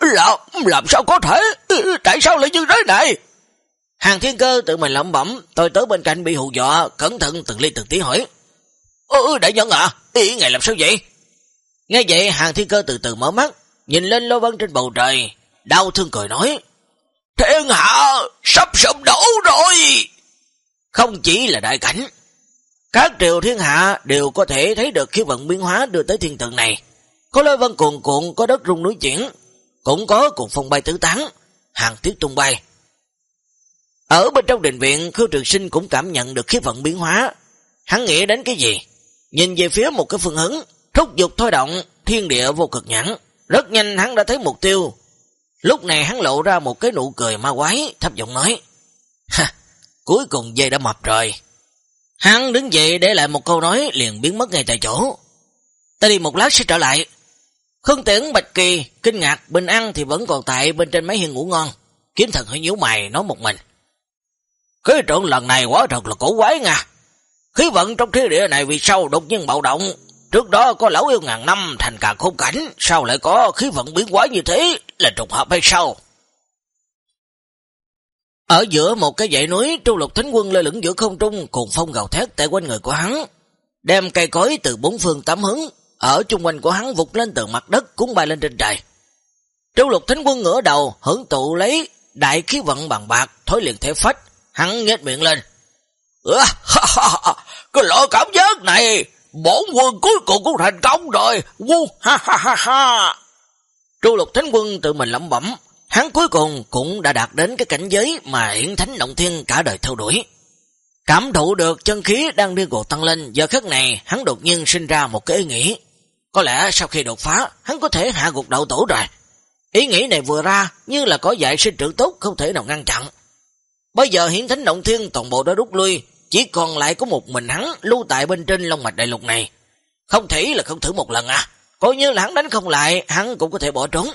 Làm, làm sao có thể? Tại sao lại như thế này? Hàng thiên cơ tự mình lẩm bẩm, tôi tới bên cạnh bị hù dọa, cẩn thận từng ly từng tí hỏi. Ơ, đại nhân ạ, ý ngày làm sao vậy? Nghe vậy, hàng thiên cơ từ từ mở mắt, nhìn lên lô vân trên bầu trời, đau thương cười nói. Thiên hạ, sắp sụp đổ rồi! Không chỉ là đại cảnh, các triều thiên hạ đều có thể thấy được khí vận biến hóa đưa tới thiên tượng này. Có lôi vân cuồn cuộn, có đất rung núi chuyển, cũng có cùng phong bay tứ tán, hàng tiếp tung bay. Ở bên trong đình viện, Khương Trường Sinh cũng cảm nhận được khí vận biến hóa. Hắn nghĩ đến cái gì? Nhìn về phía một cái phương hướng, thúc dục thôi động, thiên địa vô cực nhãn. Rất nhanh hắn đã thấy mục tiêu. Lúc này hắn lộ ra một cái nụ cười ma quái, thấp giọng nói. Ha, cuối cùng dây đã mập rồi. Hắn đứng dậy để lại một câu nói liền biến mất ngay tại chỗ. Ta đi một lát sẽ trở lại. Khương Tiễn Bạch Kỳ, kinh ngạc, bình an thì vẫn còn tại bên trên mấy hiên ngủ ngon. Kiếm thần hơi nhíu mày nói một mình. Cái trận lần này quá thật là cổ quái nha. Khí vận trong thế địa này vì sao đột nhiên bạo động. Trước đó có lão yêu ngàn năm thành cả khung cảnh, sao lại có khí vận biến quái như thế, là trùng hợp hay sao? Ở giữa một cái dãy núi, trung Lục Thánh Quân lơ lửng giữa không trung cùng phong gào thét tại quanh người của hắn, đem cây cối từ bốn phương tám hướng ở chung quanh của hắn vụt lên từ mặt đất cuốn bay lên trên trời. Tru Lục Thánh Quân ngửa đầu hưởng tụ lấy đại khí vận bằng bạc, thối liền thể phách, hắn nhếch miệng lên. cái loại cảm giác này, bổn quân cuối cùng cũng thành công rồi. Wu, ha ha ha ha. Tru Lục Thánh Quân tự mình lẩm bẩm, hắn cuối cùng cũng đã đạt đến cái cảnh giới mà hiển thánh động thiên cả đời theo đuổi. Cảm thụ được chân khí đang điên cuồng tăng lên, giờ khắc này hắn đột nhiên sinh ra một cái ý nghĩ. Có lẽ sau khi đột phá, hắn có thể hạ gục đầu tổ rồi. Ý nghĩ này vừa ra, như là có dạy sinh trưởng tốt, không thể nào ngăn chặn. Bây giờ hiển thánh động thiên toàn bộ đã rút lui, chỉ còn lại có một mình hắn lưu tại bên trên Long Mạch Đại Lục này. Không thể là không thử một lần à. Coi như là hắn đánh không lại, hắn cũng có thể bỏ trốn.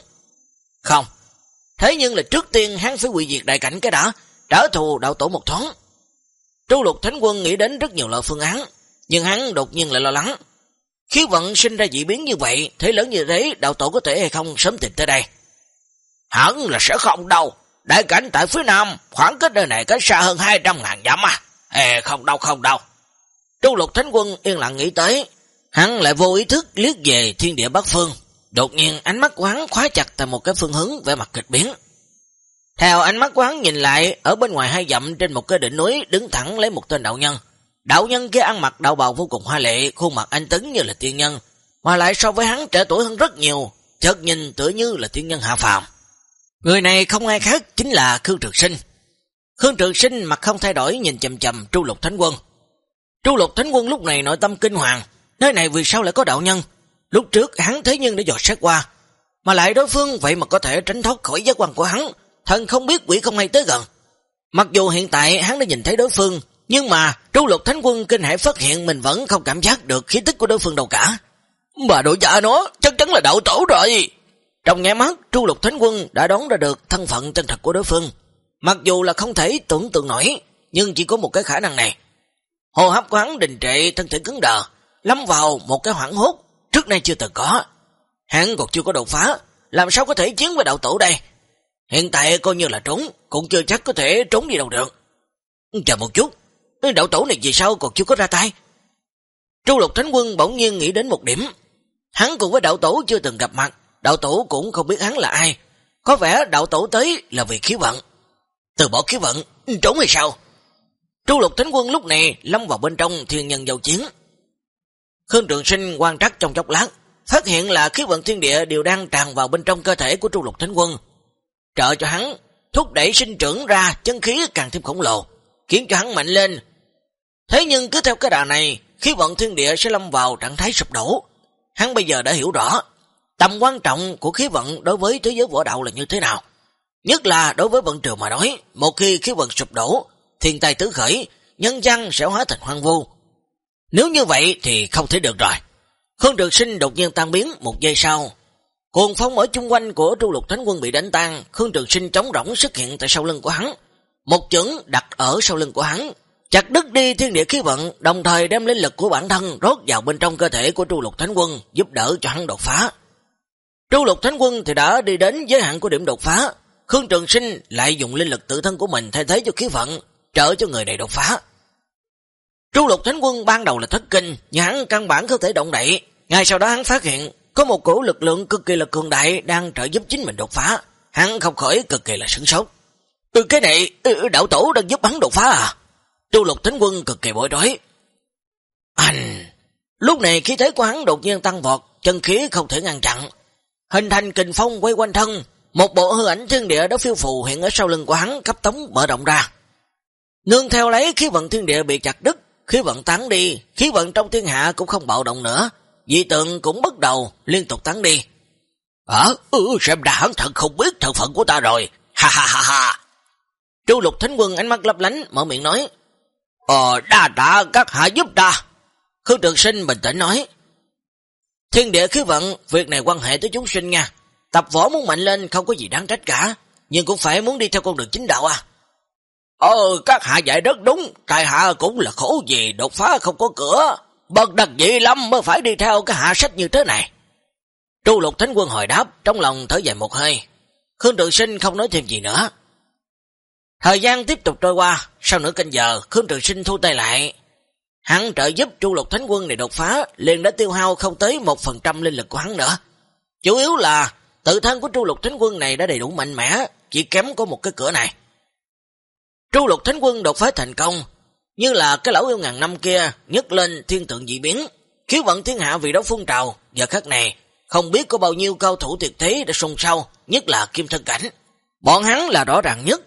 Không. Thế nhưng là trước tiên hắn phải quỷ diệt đại cảnh cái đã, trở thù đạo tổ một thoáng. Tru lục thánh quân nghĩ đến rất nhiều loại phương án, nhưng hắn đột nhiên lại lo lắng. Khí vận sinh ra dị biến như vậy, thế lớn như thế, đạo tổ có thể hay không sớm tìm tới đây. Hẳn là sẽ không đâu. Đại cảnh tại phía nam, khoảng cách nơi này cách xa hơn 200 ngàn dặm à. Ê, không đâu, không đâu. Tru lục thánh quân yên lặng nghĩ tới, hắn lại vô ý thức liếc về thiên địa bắc phương. Đột nhiên ánh mắt quán khóa chặt tại một cái phương hướng về mặt kịch biến. Theo ánh mắt quán nhìn lại, ở bên ngoài hai dặm trên một cái đỉnh núi đứng thẳng lấy một tên đạo nhân. Đạo nhân kia ăn mặc đạo bào vô cùng hoa lệ, khuôn mặt anh tấn như là tiên nhân, mà lại so với hắn trẻ tuổi hơn rất nhiều, chợt nhìn tựa như là tiên nhân hạ phàm. Người này không ai khác chính là Khương Trường Sinh. Khương Trường Sinh mặt không thay đổi nhìn chầm chầm Tru Lục Thánh Quân. Tru Lục Thánh Quân lúc này nội tâm kinh hoàng, nơi này vì sao lại có đạo nhân? Lúc trước hắn thế nhưng đã dò xét qua, mà lại đối phương vậy mà có thể tránh thoát khỏi giác quan của hắn, thần không biết quỷ không hay tới gần. Mặc dù hiện tại hắn đã nhìn thấy đối phương, nhưng mà Tru Lục Thánh Quân kinh hải phát hiện mình vẫn không cảm giác được khí tức của đối phương đâu cả. Bà đội giả nó chắc chắn là đạo tổ rồi. Trong nghe mắt, Tru Lục Thánh Quân đã đón ra được thân phận chân thật của đối phương. Mặc dù là không thể tưởng tượng nổi, nhưng chỉ có một cái khả năng này. Hồ hấp của hắn đình trệ, thân thể cứng đờ, lâm vào một cái hoảng hốt, trước nay chưa từng có. Hắn còn chưa có đột phá, làm sao có thể chiến với đạo tổ đây? Hiện tại coi như là trốn, cũng chưa chắc có thể trốn đi đâu được. Chờ một chút, đạo tổ này vì sao còn chưa có ra tay? Tru Lục Thánh Quân bỗng nhiên nghĩ đến một điểm. Hắn cùng với đạo tổ chưa từng gặp mặt, đạo tổ cũng không biết hắn là ai. Có vẻ đạo tổ tới là vì khí vận. Từ bỏ khí vận, trốn hay sao? Tru Lục Thánh Quân lúc này lâm vào bên trong thiên nhân dầu chiến. Khương Trường Sinh quan trắc trong chốc lát, phát hiện là khí vận thiên địa đều đang tràn vào bên trong cơ thể của Tru Lục Thánh Quân. Trợ cho hắn, thúc đẩy sinh trưởng ra chân khí càng thêm khổng lồ, khiến cho hắn mạnh lên. Thế nhưng cứ theo cái đà này, khí vận thiên địa sẽ lâm vào trạng thái sụp đổ. Hắn bây giờ đã hiểu rõ, tầm quan trọng của khí vận đối với thế giới võ đạo là như thế nào. Nhất là đối với vận trường mà nói, một khi khí vận sụp đổ, thiên tài tứ khởi, nhân dân sẽ hóa thành hoang vu. Nếu như vậy thì không thể được rồi. Khương Trường Sinh đột nhiên tan biến một giây sau. Cuồng phong ở chung quanh của tru lục thánh quân bị đánh tan, Khương Trường Sinh trống rỗng xuất hiện tại sau lưng của hắn. Một chưởng đặt ở sau lưng của hắn, chặt đứt đi thiên địa khí vận, đồng thời đem linh lực của bản thân rót vào bên trong cơ thể của tru lục thánh quân, giúp đỡ cho hắn đột phá. Tru lục thánh quân thì đã đi đến giới hạn của điểm đột phá, Khương Trường Sinh lại dùng linh lực tự thân của mình thay thế cho khí vận, trợ cho người này đột phá. Tru lục thánh quân ban đầu là thất kinh, nhưng hắn căn bản không thể động đậy. Ngay sau đó hắn phát hiện, có một cổ lực lượng cực kỳ là cường đại đang trợ giúp chính mình đột phá. Hắn không khỏi cực kỳ là sửng sốt. từ cái này, ừ, ừ, đạo tổ đang giúp hắn đột phá à? Tru lục thánh quân cực kỳ bối rối. Anh! Lúc này khí thế của hắn đột nhiên tăng vọt, chân khí không thể ngăn chặn. Hình thành kình phong quay quanh thân, một bộ hư ảnh thiên địa đã phiêu phù hiện ở sau lưng của hắn cấp tống mở rộng ra. Nương theo lấy khí vận thiên địa bị chặt đứt, khí vận tán đi, khí vận trong thiên hạ cũng không bạo động nữa, dị tượng cũng bắt đầu liên tục tán đi. Ờ, ừ, ừ xem ra hắn thật không biết thân phận của ta rồi, ha ha ha ha. Chu lục thánh quân ánh mắt lấp lánh, mở miệng nói, Ờ, đa tạ các hạ giúp ta. Khương Trường Sinh bình tĩnh nói, Thiên địa khí vận, việc này quan hệ tới chúng sinh nha. Tập võ muốn mạnh lên không có gì đáng trách cả, nhưng cũng phải muốn đi theo con đường chính đạo à. Ờ, các hạ dạy rất đúng, tài hạ cũng là khổ gì, đột phá không có cửa. Bật đặc dị lắm mới phải đi theo cái hạ sách như thế này. Tru lục thánh quân hồi đáp, trong lòng thở dài một hơi. Khương Trường Sinh không nói thêm gì nữa. Thời gian tiếp tục trôi qua, sau nửa canh giờ, Khương Trường Sinh thu tay lại. Hắn trợ giúp tru lục thánh quân này đột phá, liền đã tiêu hao không tới 1% linh lực của hắn nữa. Chủ yếu là tự thân của tru lục thánh quân này đã đầy đủ mạnh mẽ, chỉ kém có một cái cửa này. Tru lục thánh quân đột phá thành công, như là cái lão yêu ngàn năm kia nhấc lên thiên tượng dị biến, khí vận thiên hạ vì đó phun trào, giờ khắc này không biết có bao nhiêu cao thủ tuyệt thế đã sung sâu, nhất là kim thân cảnh. Bọn hắn là rõ ràng nhất.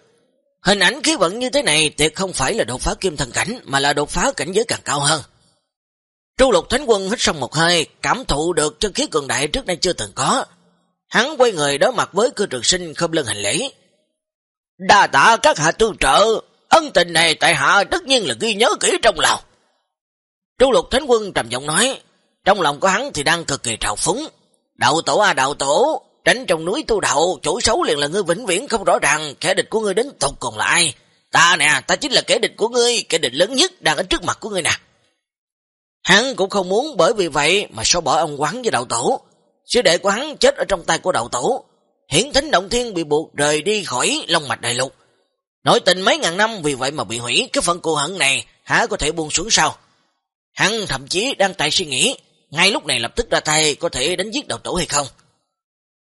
Hình ảnh khí vận như thế này tuyệt không phải là đột phá kim thần cảnh, mà là đột phá cảnh giới càng cao hơn. Tru lục thánh quân hít xong một hơi, cảm thụ được chân khí cường đại trước nay chưa từng có. Hắn quay người đối mặt với cư trường sinh không lưng hành lễ. Đa tạ các hạ tương trợ, ân tình này tại hạ tất nhiên là ghi nhớ kỹ trong lòng. Tru lục thánh quân trầm giọng nói, trong lòng của hắn thì đang cực kỳ trào phúng. Đạo tổ à đạo tổ, tránh trong núi tu đạo, chỗ xấu liền là ngươi vĩnh viễn không rõ ràng kẻ địch của ngươi đến tục còn là ai. Ta nè, ta chính là kẻ địch của ngươi, kẻ địch lớn nhất đang ở trước mặt của ngươi nè. Hắn cũng không muốn bởi vì vậy mà xóa bỏ ông quán với đạo tổ. Sư đệ của hắn chết ở trong tay của đạo tổ. Hiển thính động thiên bị buộc rời đi khỏi Long Mạch Đại Lục. Nội tình mấy ngàn năm vì vậy mà bị hủy, cái phần cụ hận này hả có thể buông xuống sao? Hắn thậm chí đang tại suy nghĩ, ngay lúc này lập tức ra tay có thể đánh giết đạo tổ hay không?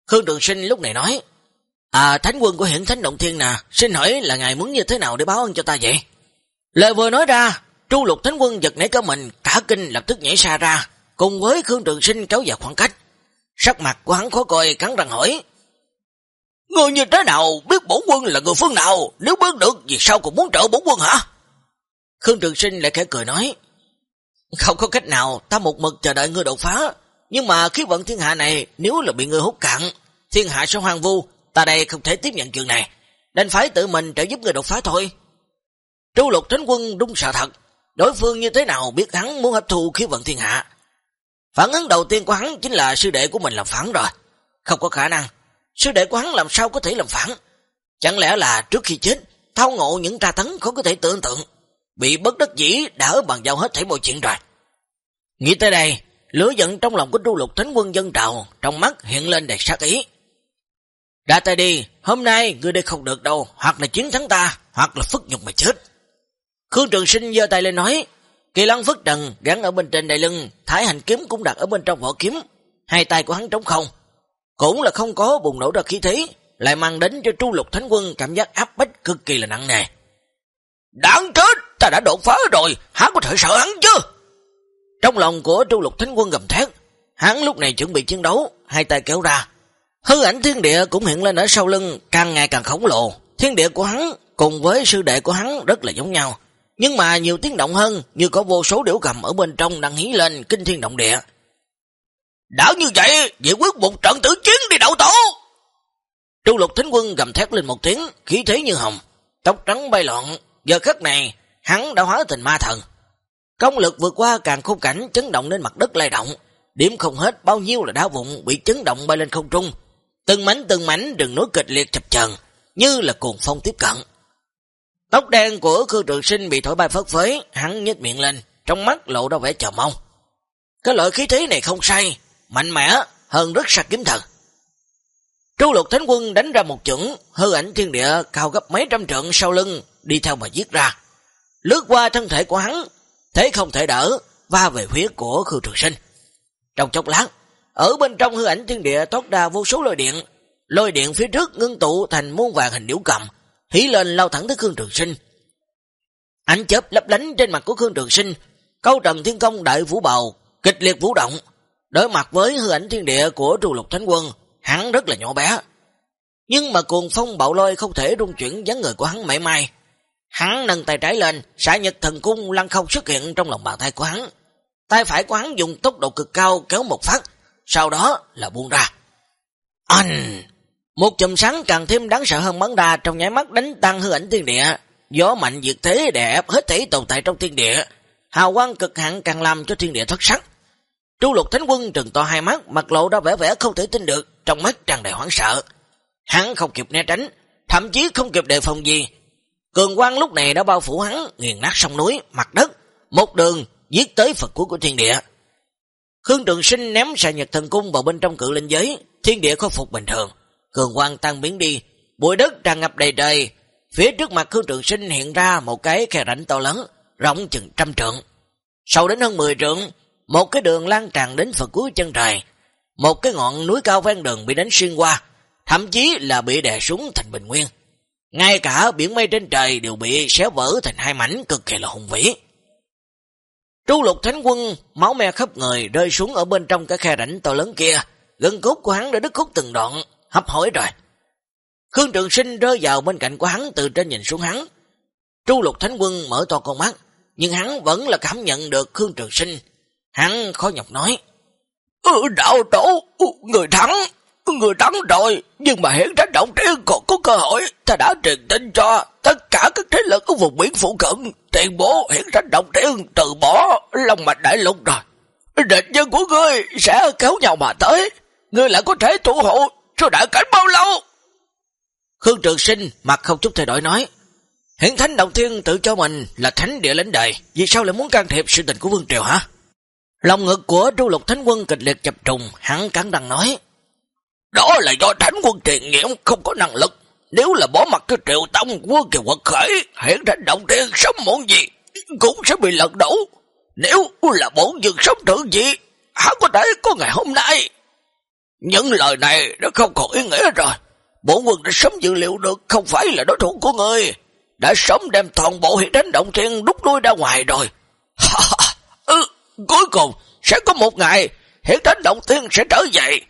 Khương Trường Sinh lúc này nói, À thánh quân của hiển thánh động thiên nè, xin hỏi là ngài muốn như thế nào để báo ơn cho ta vậy? Lời vừa nói ra, tru lục thánh quân giật nảy cả mình, cả kinh lập tức nhảy xa ra, cùng với Khương Trường Sinh kéo dài khoảng cách. Sắc mặt của hắn khó coi cắn răng hỏi. Người như thế nào biết bổn quân là người phương nào, nếu biết được vì sao cũng muốn trợ bổn quân hả? Khương Trường Sinh lại khẽ cười nói. Không có cách nào, ta một mực chờ đợi ngươi đột phá, nhưng mà khí vận thiên hạ này nếu là bị người hút cạn, thiên hạ sẽ hoang vu, ta đây không thể tiếp nhận chuyện này, đành phải tự mình trợ giúp người đột phá thôi. Tru lục thánh quân đúng sợ thật, đối phương như thế nào biết hắn muốn hấp thu khí vận thiên hạ. Phản ứng đầu tiên của hắn chính là sư đệ của mình làm phản rồi, không có khả năng, sư đệ của hắn làm sao có thể làm phản. Chẳng lẽ là trước khi chết, thao ngộ những tra tấn khó có thể tưởng tượng, bị bất đắc dĩ đã bằng giao hết thảy mọi chuyện rồi. Nghĩ tới đây, lửa giận trong lòng của tru lục thánh quân dân trào, trong mắt hiện lên đầy sát ý. Ra tay đi, hôm nay ngươi đây không được đâu, hoặc là chiến thắng ta, hoặc là phức nhục mà chết. Khương Trường Sinh giơ tay lên nói, kỳ lăng phức trần gắn ở bên trên đại lưng, thái hành kiếm cũng đặt ở bên trong vỏ kiếm, hai tay của hắn trống không. Cũng là không có bùng nổ ra khí thế, lại mang đến cho tru lục thánh quân cảm giác áp bách cực kỳ là nặng nề. Đáng chết, ta đã đột phá rồi, hắn có thể sợ hắn chứ? Trong lòng của tru lục thánh quân gầm thét, hắn lúc này chuẩn bị chiến đấu, hai tay kéo ra, Hư ảnh thiên địa cũng hiện lên ở sau lưng, càng ngày càng khổng lồ. Thiên địa của hắn cùng với sư đệ của hắn rất là giống nhau. Nhưng mà nhiều tiếng động hơn, như có vô số điểu cầm ở bên trong đang hí lên kinh thiên động địa. Đã như vậy, giải quyết một trận tử chiến đi đậu tổ. Tru lục thánh quân gầm thét lên một tiếng, khí thế như hồng. Tóc trắng bay loạn, giờ khắc này, hắn đã hóa thành ma thần. Công lực vượt qua càng khung cảnh chấn động đến mặt đất lay động. Điểm không hết bao nhiêu là đá vụn bị chấn động bay lên không trung, Từng mảnh từng mảnh rừng núi kịch liệt chập chờn như là cuồng phong tiếp cận. Tóc đen của Khương Trường Sinh bị thổi bay phất phới, hắn nhếch miệng lên, trong mắt lộ ra vẻ chờ mong. Cái loại khí thế này không sai, mạnh mẽ hơn rất sạc kiếm thần. Trú lục thánh quân đánh ra một chuẩn, hư ảnh thiên địa cao gấp mấy trăm trượng sau lưng, đi theo mà giết ra. Lướt qua thân thể của hắn, thế không thể đỡ, va về phía của Khương Trường Sinh. Trong chốc lát, ở bên trong hư ảnh thiên địa thoát ra vô số lôi điện, lôi điện phía trước ngưng tụ thành muôn vàng hình điểu cầm, hí lên lao thẳng tới Khương Trường Sinh. Ánh chớp lấp lánh trên mặt của Khương Trường Sinh, câu trần thiên công đại vũ bầu, kịch liệt vũ động, đối mặt với hư ảnh thiên địa của trù lục thánh quân, hắn rất là nhỏ bé. Nhưng mà cuồng phong bạo lôi không thể rung chuyển dáng người của hắn mãi may. Hắn nâng tay trái lên, xả nhật thần cung lăng không xuất hiện trong lòng bàn tay của hắn. Tay phải của hắn dùng tốc độ cực cao kéo một phát, sau đó là buông ra. Anh! Một chùm sáng càng thêm đáng sợ hơn bắn ra trong nháy mắt đánh tăng hư ảnh thiên địa. Gió mạnh diệt thế đẹp ép hết thể tồn tại trong thiên địa. Hào quang cực hạn càng làm cho thiên địa thất sắc. Trú lục thánh quân trừng to hai mắt, mặt lộ ra vẻ vẻ không thể tin được, trong mắt tràn đầy hoảng sợ. Hắn không kịp né tránh, thậm chí không kịp đề phòng gì. Cường quang lúc này đã bao phủ hắn, nghiền nát sông núi, mặt đất, một đường giết tới Phật cuối của thiên địa. Khương Trường Sinh ném xà nhật thần cung vào bên trong cự linh giới, thiên địa khôi phục bình thường, cường quang tăng biến đi, bụi đất tràn ngập đầy trời, phía trước mặt Khương Trường Sinh hiện ra một cái khe rảnh to lớn, rộng chừng trăm trượng. Sau đến hơn 10 trượng, một cái đường lan tràn đến Phật cuối chân trời, một cái ngọn núi cao ven đường bị đánh xuyên qua, thậm chí là bị đè xuống thành bình nguyên. Ngay cả biển mây trên trời đều bị xé vỡ thành hai mảnh cực kỳ là hùng vĩ. Trú lục thánh quân, máu me khắp người rơi xuống ở bên trong cái khe rảnh to lớn kia. Gân cốt của hắn đã đứt khúc từng đoạn, hấp hối rồi. Khương Trường Sinh rơi vào bên cạnh của hắn từ trên nhìn xuống hắn. Trú lục thánh quân mở to con mắt, nhưng hắn vẫn là cảm nhận được Khương Trường Sinh. Hắn khó nhọc nói. Ừ, đạo tổ, người thắng, người thắng rồi, nhưng mà hiện tránh động thiên còn có cơ hội, ta đã truyền tin cho tất cả các thế lực ở vùng biển phụ cận, tuyên bố hiện tránh động thiên từ bỏ lòng mạch đại lục rồi. Địch nhân của ngươi sẽ kéo nhau mà tới, ngươi lại có thể thủ hộ cho đại cảnh bao lâu? Khương Trường Sinh mặt không chút thay đổi nói, Hiện thánh động thiên tự cho mình là thánh địa lãnh đời, vì sao lại muốn can thiệp sự tình của Vương Triều hả? Lòng ngực của tru lục thánh quân kịch liệt chập trùng, hắn cắn răng nói, đó là do thánh quân tiền nghiệm không có năng lực. Nếu là bỏ mặt cho triệu tông quân kiều quật khởi, hiện thánh động tiên sống muộn gì, cũng sẽ bị lật đổ. Nếu là bổn dừng sống thử gì, hắn có thể có ngày hôm nay. Những lời này đã không còn ý nghĩa rồi.
Bổn quân đã sớm dự liệu được không phải là đối thủ của người. Đã sớm đem toàn bộ hiện đánh động thiên đúc đuôi ra ngoài rồi. ừ, cuối cùng sẽ có một ngày hiện đánh động thiên sẽ trở về.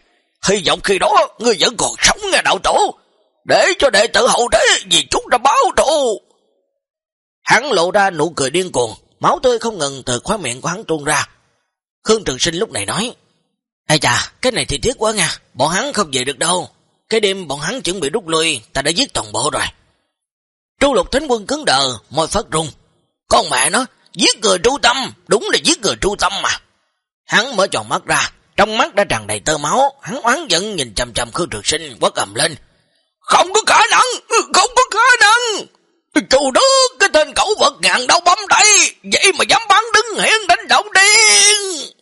Hy vọng khi đó ngươi vẫn còn sống nghe đạo tổ. Để cho đệ tử hậu thế vì chúng ta báo thù.
Hắn lộ ra nụ cười điên cuồng, máu tươi không ngừng từ khóa miệng của hắn tuôn ra. Khương Trường Sinh lúc này nói, Ê chà, cái này thì tiếc quá nha, bọn hắn không về được đâu. Cái đêm bọn hắn chuẩn bị rút lui, ta đã giết toàn bộ rồi. Tru lục thánh quân cứng đờ, môi phát rung. Con mẹ nó, giết người tru tâm, đúng là giết người tru tâm mà. Hắn mở tròn mắt ra, trong mắt đã tràn đầy tơ máu, hắn oán giận nhìn chầm chầm Khương Trường Sinh quát ầm lên.
Không có khả năng, không có khả năng. Chủ đức, cái tên cẩu vật ngàn đau bấm đây, vậy mà dám bắn đứng hiên đánh động điên.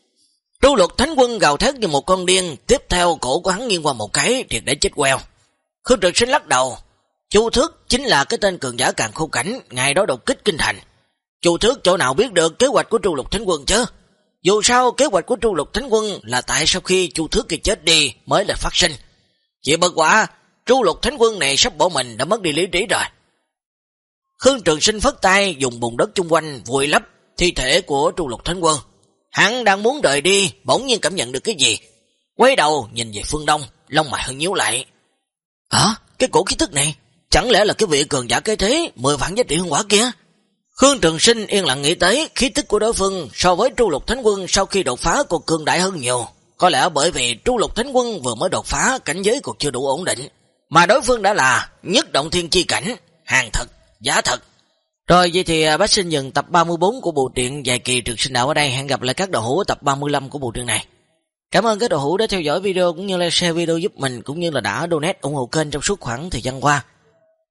Tru luật thánh quân gào thét như một con điên, tiếp theo cổ của hắn nghiêng qua một cái, triệt để chết queo. Khương Trường Sinh lắc đầu, Chu Thước chính là cái tên cường giả càng khô cảnh, ngày đó đột kích kinh thành. Chu Thước chỗ nào biết được kế hoạch của Tru Lục Thánh Quân chứ? Dù sao kế hoạch của Tru Lục Thánh Quân là tại sau khi Chu Thước kia chết đi mới là phát sinh. Chỉ bất quả, Tru Lục Thánh Quân này sắp bỏ mình đã mất đi lý trí rồi. Khương Trường Sinh phất tay dùng bùn đất chung quanh vùi lấp thi thể của Tru Lục Thánh Quân. Hắn đang muốn rời đi, bỗng nhiên cảm nhận được cái gì. Quay đầu nhìn về phương đông, lông mày hơn nhíu lại. Hả? Cái cổ khí tức này, chẳng lẽ là cái vị cường giả kế thế, mười vạn giá trị hương quả kia? Khương Trường Sinh yên lặng nghĩ tới khí tức của đối phương so với Tru Lục Thánh Quân sau khi đột phá còn cường đại hơn nhiều. Có lẽ bởi vì Tru Lục Thánh Quân vừa mới đột phá cảnh giới còn chưa đủ ổn định, mà đối phương đã là nhất động thiên chi cảnh, hàng thật, giá thật. Rồi vậy thì à, bác sinh dừng tập 34 của bộ truyện dài kỳ trường sinh đạo ở đây. Hẹn gặp lại các đồ hữu tập 35 của bộ truyện này. Cảm ơn các đồ hữu đã theo dõi video cũng như like share video giúp mình cũng như là đã donate ủng hộ kênh trong suốt khoảng thời gian qua.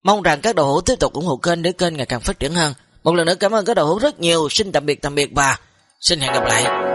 Mong rằng các đồ hữu tiếp tục ủng hộ kênh để kênh ngày càng phát triển hơn. Một lần nữa cảm ơn các đầu hữu rất nhiều. Xin tạm biệt tạm biệt và xin hẹn gặp lại.